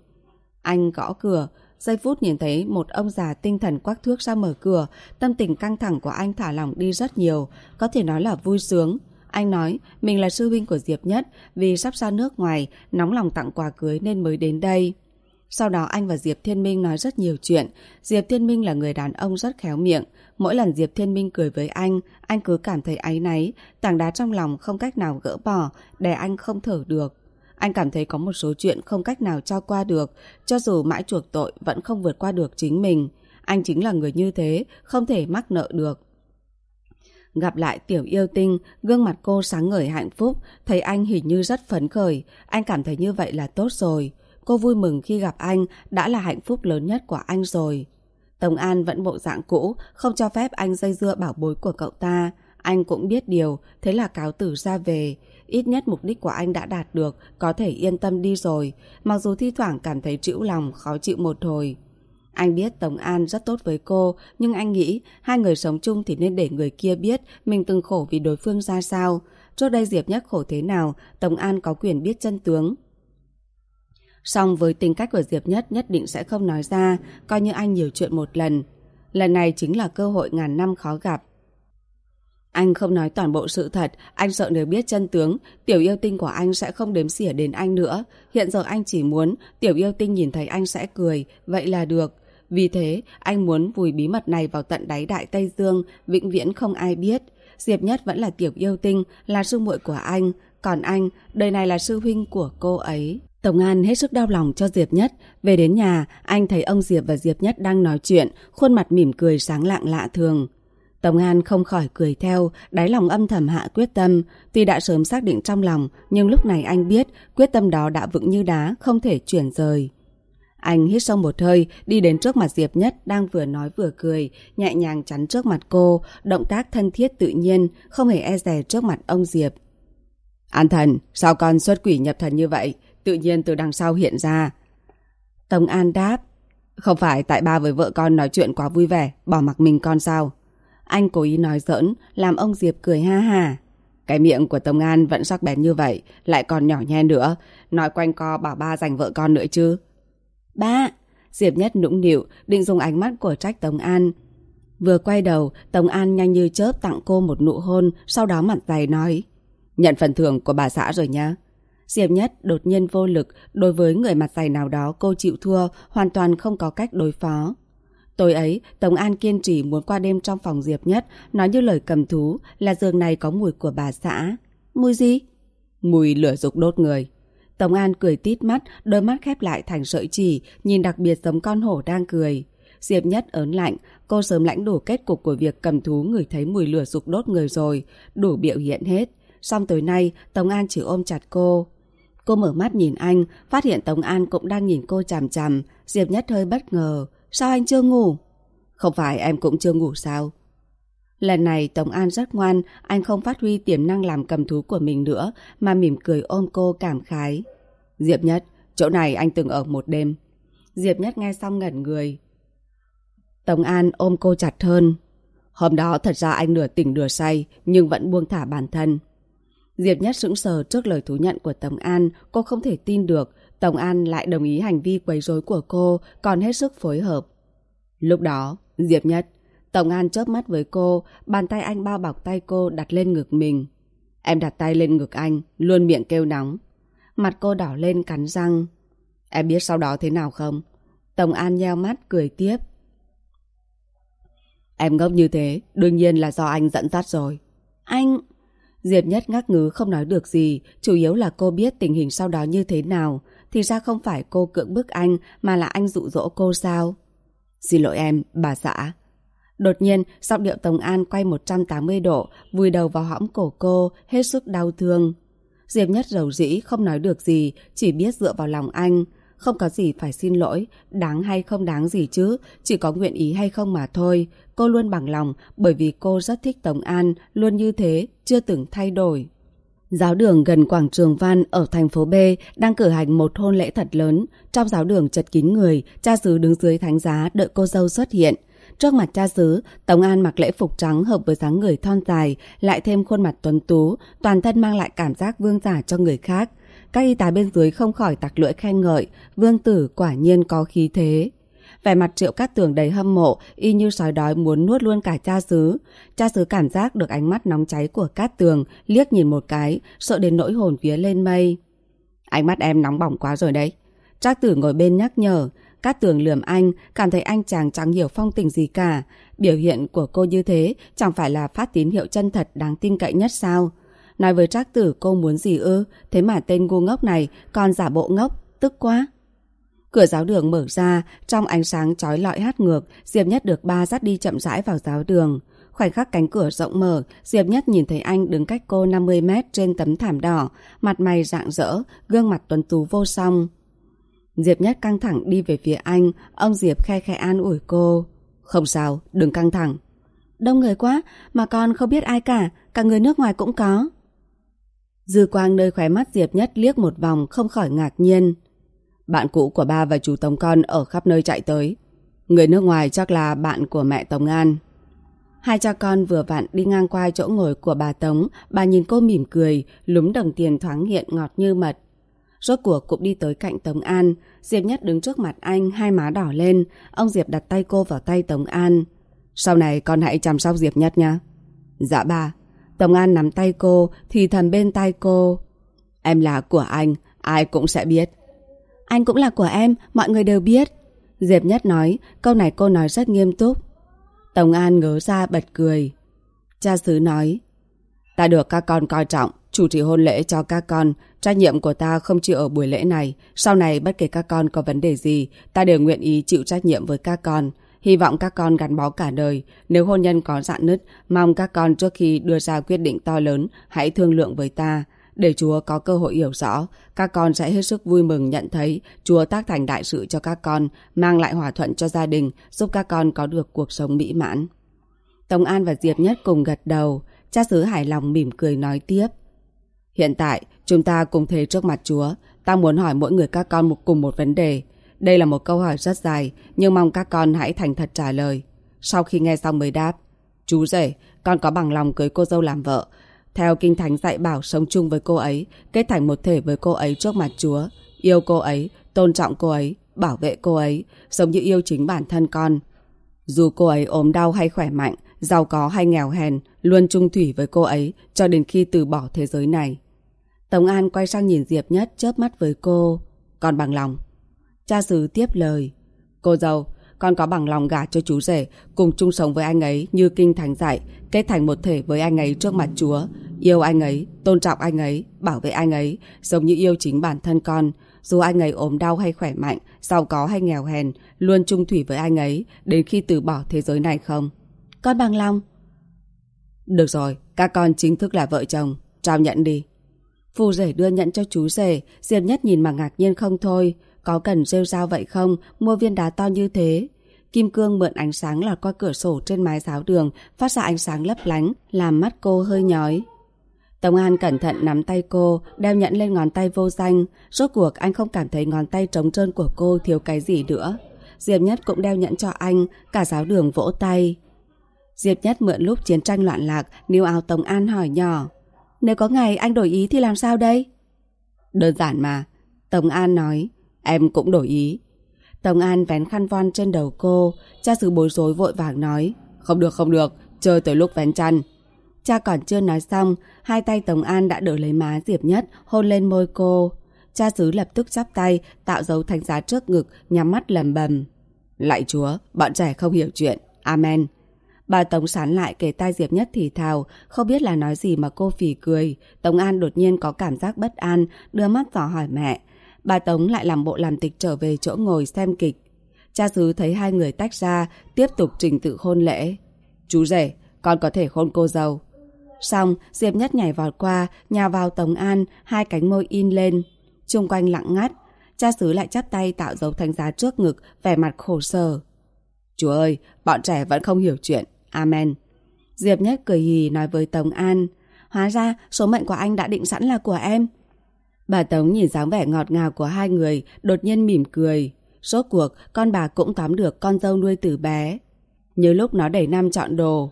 Anh gõ cửa, giây phút nhìn thấy một ông già tinh thần quắc thước ra mở cửa, tâm tình căng thẳng của anh thả lỏng đi rất nhiều, có thể nói là vui sướng. Anh nói mình là sư huynh của Diệp Nhất vì sắp ra nước ngoài, nóng lòng tặng quà cưới nên mới đến đây. Sau đó anh và Diệp Thiên Minh nói rất nhiều chuyện. Diệp Thiên Minh là người đàn ông rất khéo miệng. Mỗi lần Diệp Thiên Minh cười với anh, anh cứ cảm thấy áy náy, tảng đá trong lòng không cách nào gỡ bỏ, để anh không thở được. Anh cảm thấy có một số chuyện không cách nào cho qua được, cho dù mãi chuộc tội vẫn không vượt qua được chính mình. Anh chính là người như thế, không thể mắc nợ được. Gặp lại tiểu yêu tinh, gương mặt cô sáng ngời hạnh phúc, thấy anh hình như rất phấn khởi, anh cảm thấy như vậy là tốt rồi. Cô vui mừng khi gặp anh, đã là hạnh phúc lớn nhất của anh rồi. Tống An vẫn bộ dạng cũ, không cho phép anh dây dưa bảo bối của cậu ta. Anh cũng biết điều, thế là cáo tử ra về. Ít nhất mục đích của anh đã đạt được, có thể yên tâm đi rồi. Mặc dù thi thoảng cảm thấy trĩu lòng, khó chịu một hồi. Anh biết Tống An rất tốt với cô, nhưng anh nghĩ hai người sống chung thì nên để người kia biết mình từng khổ vì đối phương ra sao. Trước đây Diệp Nhất khổ thế nào, Tống An có quyền biết chân tướng. Song với tính cách của Diệp Nhất nhất định sẽ không nói ra, coi như anh nhiều chuyện một lần. Lần này chính là cơ hội ngàn năm khó gặp. Anh không nói toàn bộ sự thật, anh sợ nếu biết chân tướng, tiểu yêu tinh của anh sẽ không đếm xỉa đến anh nữa. Hiện giờ anh chỉ muốn tiểu yêu tinh nhìn thấy anh sẽ cười, vậy là được. Vì thế, anh muốn vùi bí mật này vào tận đáy Đại Tây Dương, vĩnh viễn không ai biết. Diệp Nhất vẫn là tiểu yêu tinh, là sư muội của anh, còn anh, đời này là sư huynh của cô ấy. Tổng An hết sức đau lòng cho Diệp Nhất. Về đến nhà, anh thấy ông Diệp và Diệp Nhất đang nói chuyện, khuôn mặt mỉm cười sáng lạng lạ thường. Tổng An không khỏi cười theo, đáy lòng âm thầm hạ quyết tâm. Tuy đã sớm xác định trong lòng, nhưng lúc này anh biết quyết tâm đó đã vững như đá, không thể chuyển rời. Anh hít sâu một hơi, đi đến trước mặt Diệp Nhất đang vừa nói vừa cười, nhẹ nhàng chắn trước mặt cô, động tác thân thiết tự nhiên, không hề e dè trước mặt ông Diệp. An thần, sao con xuất quỷ nhập thần như vậy? Tự nhiên từ đằng sau hiện ra. Tống An đáp, không phải tại ba với vợ con nói chuyện quá vui vẻ, bỏ mặc mình con sao? Anh cố ý nói giỡn, làm ông Diệp cười ha ha. Cái miệng của Tống An vẫn sắc bén như vậy, lại còn nhỏ nhen nữa, nói quanh co bảo ba dành vợ con nữa chứ. Ba! Diệp Nhất nũng nịu, định dùng ánh mắt của trách Tống An. Vừa quay đầu, Tống An nhanh như chớp tặng cô một nụ hôn, sau đó mặt dày nói. Nhận phần thưởng của bà xã rồi nhá. Diệp Nhất đột nhiên vô lực, đối với người mặt dày nào đó cô chịu thua, hoàn toàn không có cách đối phó. Tối ấy, Tống An kiên trì muốn qua đêm trong phòng Diệp Nhất, nói như lời cầm thú là giường này có mùi của bà xã. Mùi gì? Mùi lửa dục đốt người. Tống An cười tít mắt, đôi mắt khép lại thành sợi chỉ, nhìn đặc biệt giống con hổ đang cười. Diệp Nhất ớn lạnh, cô sớm lãnh đủ kết cục của việc cầm thú người thấy mùi lửa dục đốt người rồi, đủ biểu hiện hết. Xong tới nay, Tống An chỉ ôm chặt cô. Cô mở mắt nhìn anh, phát hiện Tống An cũng đang nhìn cô chằm chằm. Diệp Nhất hơi bất ngờ. Sao anh chưa ngủ? Không phải em cũng chưa ngủ sao? Lần này Tống An rất ngoan, anh không phát huy tiềm năng làm cầm thú của mình nữa, mà mỉm cười ôm cô cảm khái. Diệp Nhất, chỗ này anh từng ở một đêm. Diệp Nhất nghe xong ngẩn người. Tống An ôm cô chặt hơn. Hôm đó thật ra anh nửa tỉnh nửa say, nhưng vẫn buông thả bản thân. Diệp Nhất sững sờ trước lời thú nhận của Tống An, cô không thể tin được. Tổng An lại đồng ý hành vi quấy rối của cô, còn hết sức phối hợp. Lúc đó, Diệp Nhất, Tổng An chớp mắt với cô, bàn tay anh bao bọc tay cô đặt lên ngực mình. Em đặt tay lên ngực anh, luôn miệng kêu nóng. Mặt cô đỏ lên cắn răng. Em biết sau đó thế nào không? Tổng An nheo mắt cười tiếp. Em ngốc như thế, đương nhiên là do anh dẫn dắt rồi. Anh... Diệp Nhất ngắc ngứ không nói được gì, chủ yếu là cô biết tình hình sau đó như thế nào. Thì ra không phải cô cưỡng bức anh, mà là anh dụ dỗ cô sao? Xin lỗi em, bà xã. Đột nhiên, giọng điệu Tống An quay 180 độ, vùi đầu vào hõm cổ cô, hết sức đau thương. Diệp Nhất rầu rĩ, không nói được gì, chỉ biết dựa vào lòng anh. Không có gì phải xin lỗi, đáng hay không đáng gì chứ, chỉ có nguyện ý hay không mà thôi. Cô luôn bằng lòng bởi vì cô rất thích Tống An, luôn như thế, chưa từng thay đổi. Giáo đường gần quảng trường Văn ở thành phố B đang cử hành một hôn lễ thật lớn. Trong giáo đường chật kín người, cha xứ đứng dưới thánh giá đợi cô dâu xuất hiện. Trước mặt cha xứ, Tống An mặc lễ phục trắng hợp với dáng người thon dài, lại thêm khuôn mặt tuấn tú, toàn thân mang lại cảm giác vương giả cho người khác. Các y tá bên dưới không khỏi tặc lưỡi khen ngợi, vương tử quả nhiên có khí thế. Vẻ mặt triệu cát tường đầy hâm mộ, y như sói đói muốn nuốt luôn cả cha xứ. Cha xứ cảm giác được ánh mắt nóng cháy của cát tường, liếc nhìn một cái, sợ đến nỗi hồn vía lên mây. Ánh mắt em nóng bỏng quá rồi đấy. Trác tử ngồi bên nhắc nhở, Cát tường lườm anh, cảm thấy anh chàng chẳng hiểu phong tình gì cả. Biểu hiện của cô như thế chẳng phải là phát tín hiệu chân thật đáng tin cậy nhất sao? Nói với trác tử cô muốn gì ư, thế mà tên ngu ngốc này còn giả bộ ngốc, tức quá. Cửa giáo đường mở ra, trong ánh sáng chói lọi hát ngược, Diệp Nhất được ba dắt đi chậm rãi vào giáo đường. Khoảnh khắc cánh cửa rộng mở, Diệp Nhất nhìn thấy anh đứng cách cô 50 mét trên tấm thảm đỏ, mặt mày rạng rỡ, gương mặt tuấn tú vô song. Diệp Nhất căng thẳng đi về phía anh, ông Diệp khe khe an ủi cô. Không sao, đừng căng thẳng. Đông người quá, mà con không biết ai cả, cả người nước ngoài cũng có. Dư quang nơi khóe mắt Diệp Nhất liếc một vòng không khỏi ngạc nhiên. Bạn cũ của ba và chú Tống Con ở khắp nơi chạy tới. Người nước ngoài chắc là bạn của mẹ Tống An. Hai cha con vừa vặn đi ngang qua chỗ ngồi của bà Tống, bà nhìn cô mỉm cười, lúm đồng tiền thoáng hiện ngọt như mật. Rốt cuộc cũng đi tới cạnh Tống An. Diệp Nhất đứng trước mặt anh, hai má đỏ lên. Ông Diệp đặt tay cô vào tay Tống An. Sau này con hãy chăm sóc Diệp Nhất nha. Dạ bà. Tống An nắm tay cô, thì thầm bên tay cô. Em là của anh, ai cũng sẽ biết. Anh cũng là của em, mọi người đều biết. Diệp Nhất nói, câu này cô nói rất nghiêm túc. Tổng An ngớ ra bật cười. Cha xứ nói, ta được các con coi trọng, chủ trì hôn lễ cho các con. Trách nhiệm của ta không chỉ ở buổi lễ này. Sau này bất kể các con có vấn đề gì, ta đều nguyện ý chịu trách nhiệm với các con. Hy vọng các con gắn bó cả đời. Nếu hôn nhân có dạn nứt, mong các con trước khi đưa ra quyết định to lớn, hãy thương lượng với ta. Để Chúa có cơ hội hiểu rõ, các con sẽ hết sức vui mừng nhận thấy Chúa tác thành đại sự cho các con, mang lại hòa thuận cho gia đình, giúp các con có được cuộc sống mỹ mãn. Tống An và Diệp Nhất cùng gật đầu. Cha xứ hài lòng mỉm cười nói tiếp. Hiện tại, chúng ta cùng thề trước mặt Chúa. Ta muốn hỏi mỗi người các con một cùng một vấn đề. Đây là một câu hỏi rất dài, nhưng mong các con hãy thành thật trả lời. Sau khi nghe xong mới đáp. Chú rể, con có bằng lòng cưới cô dâu làm vợ. Theo Kinh Thánh dạy bảo sống chung với cô ấy, kết thành một thể với cô ấy trước mặt Chúa. Yêu cô ấy, tôn trọng cô ấy, bảo vệ cô ấy, giống như yêu chính bản thân con. Dù cô ấy ốm đau hay khỏe mạnh, giàu có hay nghèo hèn, luôn chung thủy với cô ấy cho đến khi từ bỏ thế giới này. Tống An quay sang nhìn Diệp Nhất chớp mắt với cô. còn bằng lòng. Cha xứ tiếp lời. Cô dâu, con có bằng lòng gả cho chú rể, cùng chung sống với anh ấy như kinh thánh dạy, kết thành một thể với anh ấy trước mặt Chúa. Yêu anh ấy, tôn trọng anh ấy, bảo vệ anh ấy, giống như yêu chính bản thân con. Dù anh ấy ốm đau hay khỏe mạnh, giàu có hay nghèo hèn, luôn chung thủy với anh ấy, đến khi từ bỏ thế giới này không? Con bằng lòng. Được rồi, các con chính thức là vợ chồng. Trao nhận đi. Phù rể đưa nhận cho chú rể, Diệp Nhất nhìn mà ngạc nhiên không thôi. Có cần rêu rao vậy không, mua viên đá to như thế. Kim cương mượn ánh sáng lọt qua cửa sổ trên mái giáo đường, phát ra ánh sáng lấp lánh, làm mắt cô hơi nhói. Tống An cẩn thận nắm tay cô, đeo nhẫn lên ngón tay vô danh. Rốt cuộc anh không cảm thấy ngón tay trống trơn của cô thiếu cái gì nữa. Diệp Nhất cũng đeo nhẫn cho anh, cả giáo đường vỗ tay. Diệp Nhất mượn lúc chiến tranh loạn lạc, níu áo Tống An hỏi nhỏ. Nếu có ngày anh đổi ý thì làm sao đây? Đơn giản mà. Tống An nói. Em cũng đổi ý. Tống An vén khăn von trên đầu cô. Cha xứ bối rối vội vàng nói. Không được không được, chơi tới lúc vén chăn. Cha còn chưa nói xong, hai tay Tống An đã đỡ lấy má Diệp Nhất, hôn lên môi cô. Cha xứ lập tức chắp tay, tạo dấu thánh giá trước ngực, nhắm mắt lầm bầm. Lạy chúa, bọn trẻ không hiểu chuyện. Amen. Bà Tống sán lại kề tai Diệp Nhất thì thào, không biết là nói gì mà cô phì cười. Tống An đột nhiên có cảm giác bất an, đưa mắt dò hỏi mẹ. Bà Tống lại làm bộ làm tịch trở về chỗ ngồi xem kịch. Cha xứ thấy hai người tách ra, tiếp tục trình tự hôn lễ. Chú rể, con có thể hôn cô dâu. Xong, Diệp Nhất nhảy vọt qua, nhào vào Tống An, hai cánh môi in lên. Trung quanh lặng ngắt, cha xứ lại chắp tay tạo dấu thánh giá trước ngực, vẻ mặt khổ sở. Chúa ơi, bọn trẻ vẫn không hiểu chuyện. Amen. Diệp Nhất cười hì nói với Tống An. Hóa ra số mệnh của anh đã định sẵn là của em. Bà Tống nhìn dáng vẻ ngọt ngào của hai người, đột nhiên mỉm cười. Rốt cuộc, con bà cũng tóm được con dâu nuôi từ bé. Như lúc nó đầy năm chọn đồ.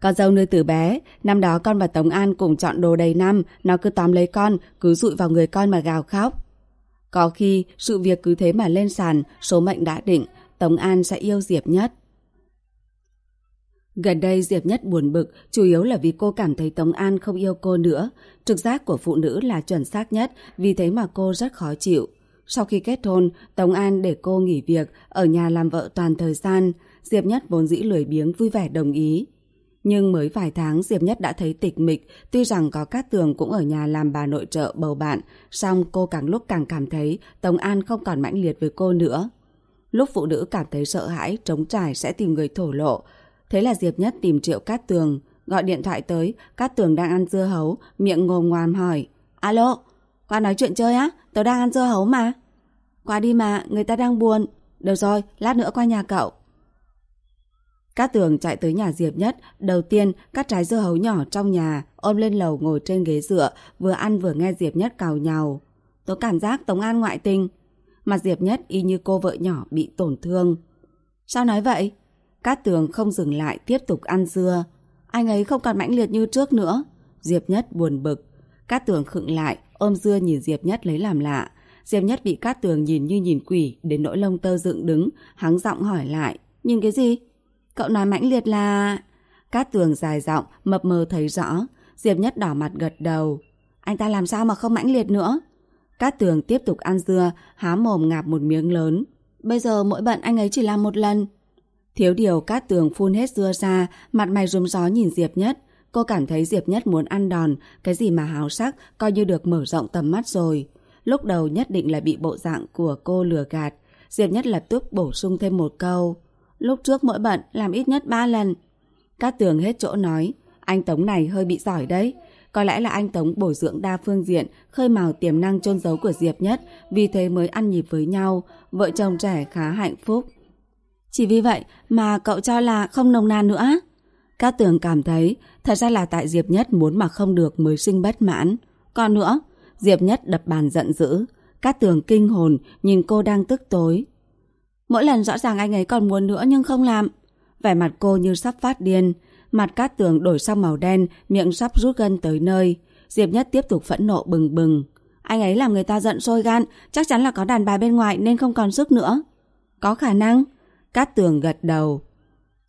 Con dâu nuôi từ bé, năm đó con và Tống An cùng chọn đồ đầy năm, nó cứ tóm lấy con, cứ rụi vào người con mà gào khóc. Có khi, sự việc cứ thế mà lên sàn, số mệnh đã định, Tống An sẽ yêu Diệp Nhất. Gần đây Diệp Nhất buồn bực, chủ yếu là vì cô cảm thấy Tống An không yêu cô nữa. Trực giác của phụ nữ là chuẩn xác nhất, vì thế mà cô rất khó chịu. Sau khi kết hôn, Tống An để cô nghỉ việc, ở nhà làm vợ toàn thời gian. Diệp Nhất vốn dĩ lười biếng vui vẻ đồng ý. Nhưng mới vài tháng Diệp Nhất đã thấy tịch mịch, tuy rằng có Cát Tường cũng ở nhà làm bà nội trợ bầu bạn, song cô càng lúc càng cảm thấy Tống An không còn mãnh liệt với cô nữa. Lúc phụ nữ cảm thấy sợ hãi, trống trải sẽ tìm người thổ lộ, Thế là Diệp Nhất tìm Triệu Cát Tường, gọi điện thoại tới, Cát Tường đang ăn dưa hấu, miệng ngồm ngoàm hỏi. Alo, qua nói chuyện chơi á, tớ đang ăn dưa hấu mà. Qua đi mà, người ta đang buồn. Được rồi, lát nữa qua nhà cậu. Cát Tường chạy tới nhà Diệp Nhất, đầu tiên cắt trái dưa hấu nhỏ trong nhà, ôm lên lầu ngồi trên ghế dựa, vừa ăn vừa nghe Diệp Nhất cào nhào. Tớ cảm giác Tống An ngoại tình. Mặt Diệp Nhất y như cô vợ nhỏ bị tổn thương. Sao nói vậy? Cát tường không dừng lại tiếp tục ăn dưa. Anh ấy không còn mãnh liệt như trước nữa. Diệp Nhất buồn bực. Cát tường khựng lại, ôm dưa nhìn Diệp Nhất lấy làm lạ. Diệp Nhất bị Cát tường nhìn như nhìn quỷ, đến nỗi lông tơ dựng đứng, hắng giọng hỏi lại. Nhìn cái gì? Cậu nói mãnh liệt là... Cát tường dài giọng, mập mờ thấy rõ. Diệp Nhất đỏ mặt gật đầu. Anh ta làm sao mà không mãnh liệt nữa? Cát tường tiếp tục ăn dưa, há mồm ngạp một miếng lớn. Bây giờ mỗi bận anh ấy chỉ làm một lần. Thiếu điều cát tường phun hết dưa ra, mặt mày rúm gió nhìn Diệp Nhất. Cô cảm thấy Diệp Nhất muốn ăn đòn, cái gì mà háo sắc, coi như được mở rộng tầm mắt rồi. Lúc đầu nhất định là bị bộ dạng của cô lừa gạt. Diệp Nhất lập tức bổ sung thêm một câu. Lúc trước mỗi bận làm ít nhất 3 lần. Cát tường hết chỗ nói, anh Tống này hơi bị giỏi đấy. Có lẽ là anh Tống bồi dưỡng đa phương diện, khơi mào tiềm năng chôn giấu của Diệp Nhất, vì thế mới ăn nhịp với nhau, vợ chồng trẻ khá hạnh phúc. Chỉ vì vậy mà cậu cho là không nồng nàn nữa. Cát tường cảm thấy thật ra là tại Diệp Nhất muốn mà không được mới sinh bất mãn. Còn nữa, Diệp Nhất đập bàn giận dữ. Cát tường kinh hồn nhìn cô đang tức tối. Mỗi lần rõ ràng anh ấy còn muốn nữa nhưng không làm. Vẻ mặt cô như sắp phát điên. Mặt cát tường đổi sang màu đen, miệng sắp rút gân tới nơi. Diệp Nhất tiếp tục phẫn nộ bừng bừng. Anh ấy làm người ta giận sôi gan, chắc chắn là có đàn bà bên ngoài nên không còn sức nữa. Có khả năng. Cát tường gật đầu.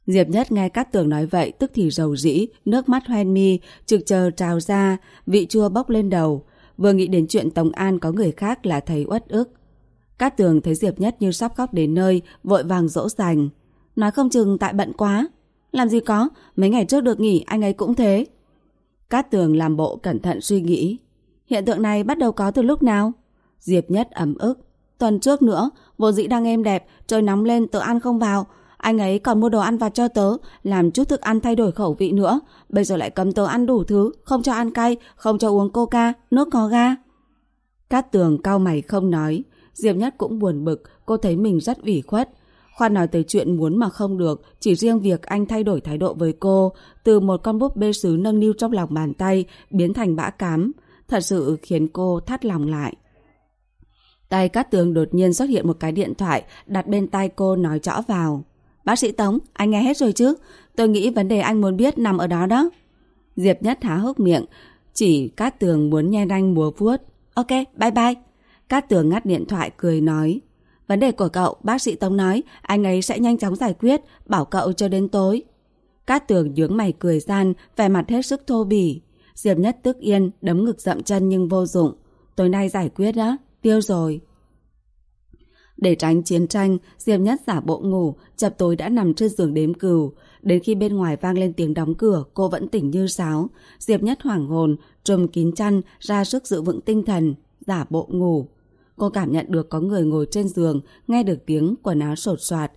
Diệp Nhất nghe Cát tường nói vậy tức thì rầu rĩ, nước mắt hoen mi, trực chờ trào ra, vị chua bốc lên đầu. Vừa nghĩ đến chuyện Tống An có người khác là thấy uất ức. Cát tường thấy Diệp Nhất như sắp khóc đến nơi, vội vàng dỗ dành. Nói không chừng tại bận quá. Làm gì có, mấy ngày trước được nghỉ anh ấy cũng thế. Cát tường làm bộ cẩn thận suy nghĩ. Hiện tượng này bắt đầu có từ lúc nào? Diệp Nhất ấm ức. Tuần trước nữa, vô dĩ đang êm đẹp, trời nóng lên tự ăn không vào. Anh ấy còn mua đồ ăn vặt cho tớ, làm chút thức ăn thay đổi khẩu vị nữa. Bây giờ lại cấm tớ ăn đủ thứ, không cho ăn cay, không cho uống coca, nước có ga. Cát tường cao mày không nói. Diệp Nhất cũng buồn bực, cô thấy mình rất ủy khuất. Khoan nói tới chuyện muốn mà không được, chỉ riêng việc anh thay đổi thái độ với cô, từ một con búp bê sứ nâng niu trong lòng bàn tay, biến thành bã cám, thật sự khiến cô thắt lòng lại. Tay Cát Tường đột nhiên xuất hiện một cái điện thoại đặt bên tai cô nói rõ vào. Bác sĩ Tống, anh nghe hết rồi chứ? Tôi nghĩ vấn đề anh muốn biết nằm ở đó đó. Diệp Nhất há hốc miệng, chỉ Cát Tường muốn nhe ranh múa vuốt. Ok, bye bye. Cát Tường ngắt điện thoại cười nói. Vấn đề của cậu, bác sĩ Tống nói, anh ấy sẽ nhanh chóng giải quyết, bảo cậu cho đến tối. Cát Tường nhướng mày cười gian, vẻ mặt hết sức thô bỉ. Diệp Nhất tức yên, đấm ngực dậm chân nhưng vô dụng. Tối nay giải quyết đó, tiêu rồi. Để tránh chiến tranh, Diệp Nhất giả bộ ngủ, chập tối đã nằm trên giường đếm cừu. Đến khi bên ngoài vang lên tiếng đóng cửa, cô vẫn tỉnh như sáo. Diệp Nhất hoảng hồn, trùm kín chăn, ra sức giữ vững tinh thần, giả bộ ngủ. Cô cảm nhận được có người ngồi trên giường, nghe được tiếng quần áo sột soạt.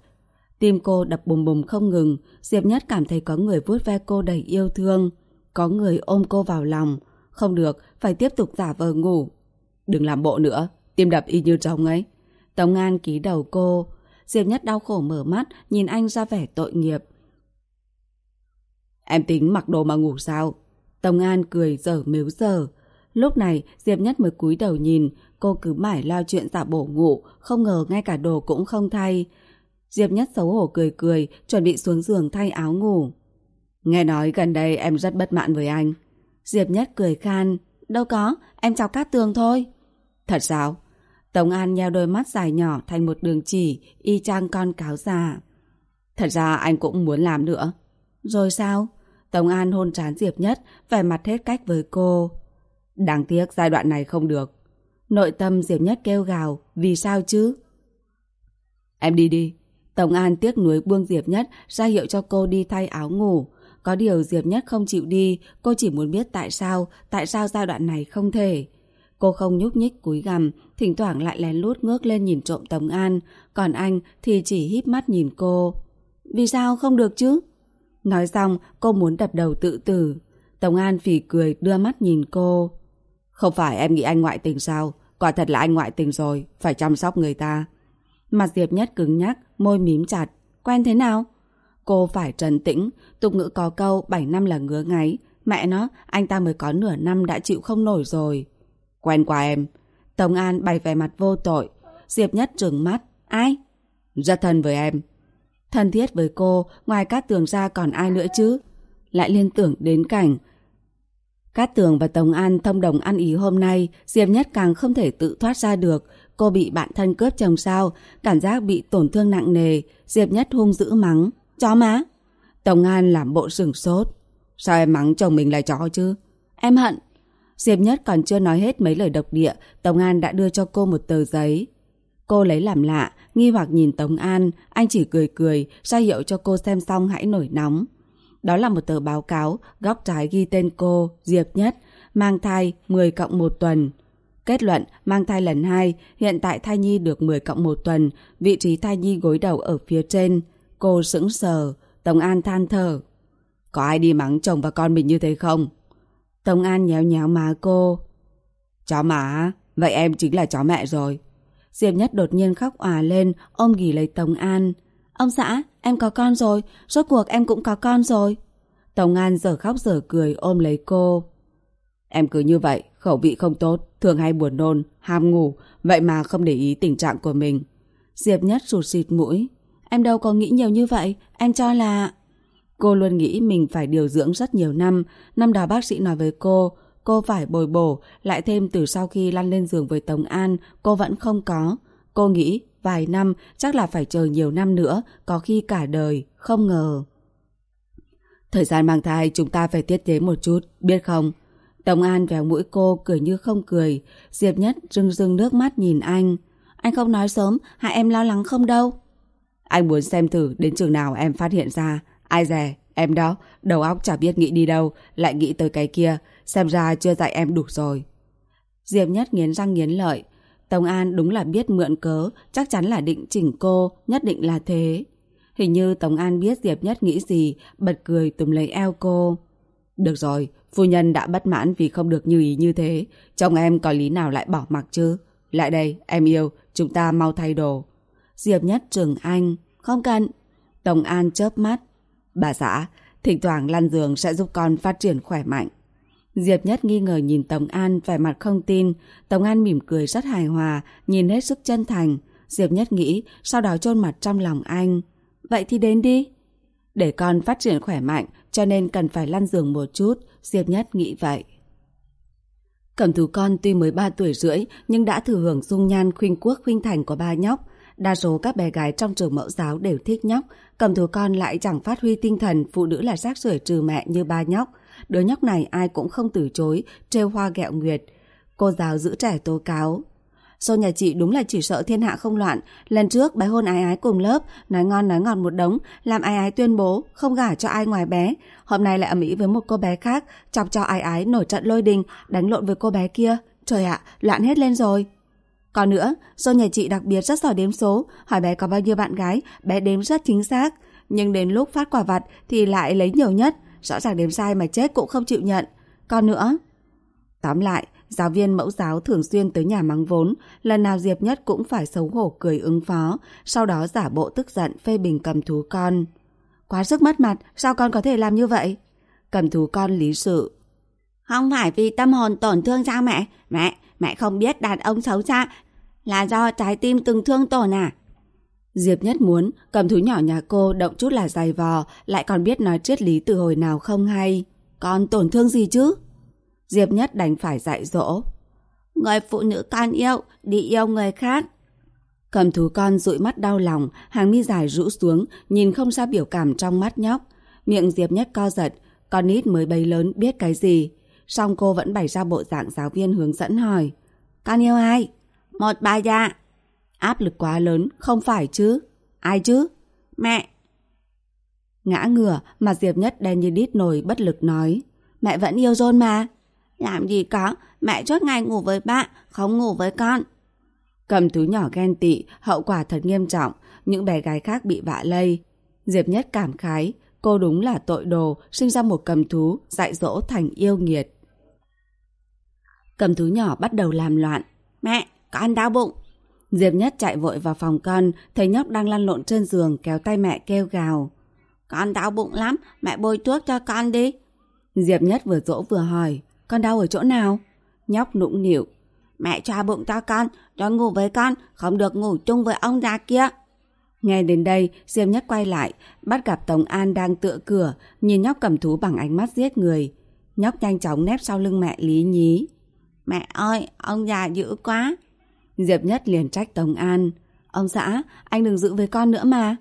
Tim cô đập bùm bùm không ngừng, Diệp Nhất cảm thấy có người vuốt ve cô đầy yêu thương. Có người ôm cô vào lòng. Không được, phải tiếp tục giả vờ ngủ. Đừng làm bộ nữa, tim đập y như trống ấy. Tống An ký đầu cô. Diệp Nhất đau khổ mở mắt, nhìn anh ra vẻ tội nghiệp. Em tính mặc đồ mà ngủ sao? Tống An cười dở mếu dở. Lúc này, Diệp Nhất mới cúi đầu nhìn, cô cứ mãi lo chuyện giả bổ ngủ, không ngờ ngay cả đồ cũng không thay. Diệp Nhất xấu hổ cười cười, chuẩn bị xuống giường thay áo ngủ. Nghe nói gần đây em rất bất mãn với anh. Diệp Nhất cười khan. Đâu có, em chọc cát tường thôi. Thật sao? Tống An nheo đôi mắt dài nhỏ thành một đường chỉ, y chang con cáo già. Thật ra anh cũng muốn làm nữa. Rồi sao? Tống An hôn trán Diệp Nhất, vẻ mặt hết cách với cô. Đáng tiếc giai đoạn này không được. Nội tâm Diệp Nhất kêu gào, vì sao chứ? Em đi đi. tổng An tiếc nuối buông Diệp Nhất ra hiệu cho cô đi thay áo ngủ. Có điều Diệp Nhất không chịu đi, cô chỉ muốn biết tại sao, tại sao giai đoạn này không thể. Cô không nhúc nhích cúi gằm, thỉnh thoảng lại lén lút ngước lên nhìn trộm Tống An, còn anh thì chỉ híp mắt nhìn cô. Vì sao không được chứ? Nói xong, cô muốn đập đầu tự tử. Tống An phỉ cười đưa mắt nhìn cô. Không phải em nghĩ anh ngoại tình sao? Quả thật là anh ngoại tình rồi, phải chăm sóc người ta. Mặt Diệp Nhất cứng nhắc, môi mím chặt. Quen thế nào? Cô phải trấn tĩnh, tục ngữ có câu 7 năm là ngứa ngáy. Mẹ nó, anh ta mới có nửa năm đã chịu không nổi rồi. Quen qua em. Tống An bày vẻ mặt vô tội. Diệp Nhất trừng mắt. Ai? Rất thân với em. Thân thiết với cô, ngoài các Tường ra còn ai nữa chứ? Lại liên tưởng đến cảnh. Cát Tường và Tống An thông đồng ăn ý hôm nay, Diệp Nhất càng không thể tự thoát ra được. Cô bị bạn thân cướp chồng sao, cảm giác bị tổn thương nặng nề. Diệp Nhất hung dữ mắng. Chó má. Tống An làm bộ sừng sốt. Sao em mắng chồng mình là chó chứ? Em hận. Diệp Nhất còn chưa nói hết mấy lời độc địa, Tống An đã đưa cho cô một tờ giấy. Cô lấy làm lạ, nghi hoặc nhìn Tống An, anh chỉ cười cười, ra hiệu cho cô xem xong hãy nổi nóng. Đó là một tờ báo cáo, góc trái ghi tên cô, Diệp Nhất, mang thai 10 cộng 1 tuần. Kết luận, mang thai lần 2, hiện tại thai nhi được 10 cộng 1 tuần, vị trí thai nhi gối đầu ở phía trên. Cô sững sờ, Tống An than thở. Có ai đi mắng chồng và con mình như thế không? Tống An nhéo nhéo má cô. Chó má, vậy em chính là chó mẹ rồi. Diệp Nhất đột nhiên khóc òa lên, ôm ghì lấy Tống An. Ông xã, em có con rồi, rốt cuộc em cũng có con rồi. Tống An giờ khóc giờ cười ôm lấy cô. Em cứ như vậy, khẩu vị không tốt, thường hay buồn nôn, ham ngủ, vậy mà không để ý tình trạng của mình. Diệp Nhất rụt xịt mũi. Em đâu có nghĩ nhiều như vậy, em cho là... Cô luôn nghĩ mình phải điều dưỡng rất nhiều năm. Năm đó bác sĩ nói với cô, cô phải bồi bổ, lại thêm từ sau khi lăn lên giường với Tống An, cô vẫn không có. Cô nghĩ vài năm, chắc là phải chờ nhiều năm nữa, có khi cả đời, không ngờ. Thời gian mang thai chúng ta phải tiết chế một chút, biết không? Tống An véo mũi cô, cười như không cười. Diệp Nhất rưng rưng nước mắt nhìn anh. Anh không nói sớm, hại em lo lắng không đâu. Anh muốn xem thử đến trường nào em phát hiện ra. Ai dè, em đó, đầu óc chả biết nghĩ đi đâu, lại nghĩ tới cái kia, xem ra chưa dạy em đủ rồi. Diệp Nhất nghiến răng nghiến lợi. Tông An đúng là biết mượn cớ, chắc chắn là định chỉnh cô, nhất định là thế. Hình như Tống An biết Diệp Nhất nghĩ gì, bật cười tùm lấy eo cô. Được rồi, phu nhân đã bất mãn vì không được như ý như thế. Chồng em có lý nào lại bỏ mặc chứ? Lại đây, em yêu, chúng ta mau thay đồ. Diệp Nhất trừng anh. Không cần. Tống An chớp mắt. Bà xã, thỉnh thoảng lăn giường sẽ giúp con phát triển khỏe mạnh. Diệp Nhất nghi ngờ nhìn Tống An vẻ mặt không tin. Tống An mỉm cười rất hài hòa, nhìn hết sức chân thành. Diệp Nhất nghĩ, sau đó chôn mặt trong lòng anh. Vậy thì đến đi. Để con phát triển khỏe mạnh, cho nên cần phải lăn giường một chút, Diệp Nhất nghĩ vậy. Cẩm thú con tuy mới 3 tuổi rưỡi, nhưng đã thừa hưởng dung nhan khuynh quốc khuynh thành của ba nhóc. Đa số các bé gái trong trường mẫu giáo đều thích nhóc, cầm thú con lại chẳng phát huy tinh thần phụ nữ là rác rưởi trừ mẹ như ba nhóc. Đứa nhóc này ai cũng không từ chối, trêu hoa ghẹo nguyệt. Cô giáo giữ trẻ tố cáo. Sau nhà chị đúng là chỉ sợ thiên hạ không loạn. Lần trước bé hôn ái ái cùng lớp, nói ngon nói ngọt một đống, làm ái ái tuyên bố không gả cho ai ngoài bé. Hôm nay lại ầm ĩ với một cô bé khác, chọc cho ái ái nổi trận lôi đình, đánh lộn với cô bé kia. Trời ạ, loạn hết lên rồi. Còn nữa, do nhà chị đặc biệt rất giỏi đếm số, hỏi bé có bao nhiêu bạn gái, bé đếm rất chính xác. Nhưng đến lúc phát quả vặt thì lại lấy nhiều nhất, rõ ràng đếm sai mà chết cũng không chịu nhận. Còn nữa... Tóm lại, giáo viên mẫu giáo thường xuyên tới nhà mắng vốn, lần nào Diệp Nhất cũng phải xấu hổ cười ứng phó, sau đó giả bộ tức giận phê bình cầm thú con. Quá sức mất mặt, sao con có thể làm như vậy? Cầm thú con lý sự. Không phải vì tâm hồn tổn thương sao mẹ? Mẹ, mẹ không biết đàn ông xấu xa là do trái tim từng thương tổn à? Diệp Nhất muốn cầm thú nhỏ nhà cô động chút là dày vò, lại còn biết nói triết lý từ hồi nào không hay. Con tổn thương gì chứ? Diệp Nhất đành phải dạy dỗ. Người phụ nữ con yêu, đi yêu người khác. Cầm thú con dụi mắt đau lòng, hàng mi dài rũ xuống, nhìn không ra biểu cảm trong mắt nhóc. Miệng Diệp Nhất co giật, con nít mới bấy lớn biết cái gì. Xong cô vẫn bày ra bộ dạng giáo viên hướng dẫn hỏi. Con yêu ai? Một bà già. Áp lực quá lớn, không phải chứ? Ai chứ? Mẹ. Ngã ngửa, mà Diệp Nhất đen như đít nồi bất lực nói. Mẹ vẫn yêu John mà. Làm gì có, mẹ chốt ngày ngủ với bạn, không ngủ với con. Cầm túi nhỏ ghen tị, hậu quả thật nghiêm trọng, những bé gái khác bị vạ lây. Diệp Nhất cảm khái, cô đúng là tội đồ, sinh ra một cầm thú, dạy dỗ thành yêu nghiệt. Cầm thú nhỏ bắt đầu làm loạn. Mẹ, con đau bụng. Diệp Nhất chạy vội vào phòng con, thấy nhóc đang lăn lộn trên giường kéo tay mẹ kêu gào. Con đau bụng lắm, mẹ bôi thuốc cho con đi. Diệp Nhất vừa dỗ vừa hỏi, con đau ở chỗ nào? Nhóc nũng nịu. Mẹ cho bụng cho con, cho ngủ với con, không được ngủ chung với ông già kia. Nghe đến đây, Diệp Nhất quay lại, bắt gặp Tống An đang tựa cửa, nhìn nhóc cầm thú bằng ánh mắt giết người. Nhóc nhanh chóng nép sau lưng mẹ lý nhí. Mẹ ơi, ông già dữ quá. Diệp Nhất liền trách Tống An. Ông xã, anh đừng giữ với con nữa mà.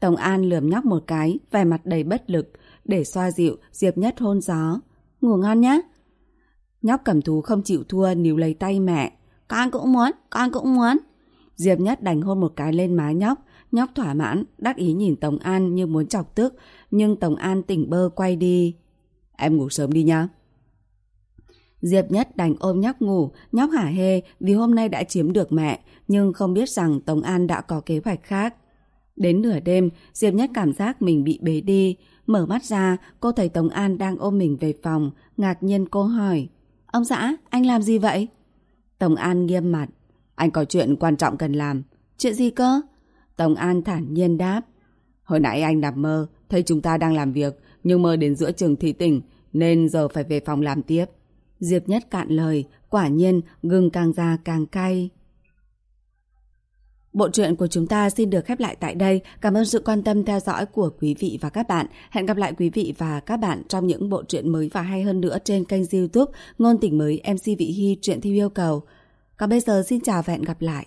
Tống An lườm nhóc một cái, vẻ mặt đầy bất lực. Để xoa dịu, Diệp Nhất hôn gió. Ngủ ngon nhé. Nhóc cầm thú không chịu thua níu lấy tay mẹ. Con cũng muốn, con cũng muốn. Diệp Nhất đành hôn một cái lên má nhóc. Nhóc thỏa mãn, đắc ý nhìn Tống An như muốn chọc tức. Nhưng Tống An tỉnh bơ quay đi. Em ngủ sớm đi nhá. Diệp Nhất đành ôm nhóc ngủ, nhóc hả hê vì hôm nay đã chiếm được mẹ, nhưng không biết rằng Tống An đã có kế hoạch khác. Đến nửa đêm, Diệp Nhất cảm giác mình bị bế đi. Mở mắt ra, cô thấy Tống An đang ôm mình về phòng, ngạc nhiên cô hỏi. Ông xã, anh làm gì vậy? Tống An nghiêm mặt. Anh có chuyện quan trọng cần làm. Chuyện gì cơ? Tống An thản nhiên đáp. Hồi nãy anh nằm mơ, thấy chúng ta đang làm việc, nhưng mơ đến giữa trường thị tỉnh, nên giờ phải về phòng làm tiếp. Diệp Nhất cạn lời, quả nhiên gừng càng già càng cay. Bộ truyện của chúng ta xin được khép lại tại đây. Cảm ơn sự quan tâm theo dõi của quý vị và các bạn. Hẹn gặp lại quý vị và các bạn trong những bộ truyện mới và hay hơn nữa trên kênh youtube Ngôn tình mới MC Vị Hy truyện Thiêu yêu cầu. Còn bây giờ xin chào và hẹn gặp lại.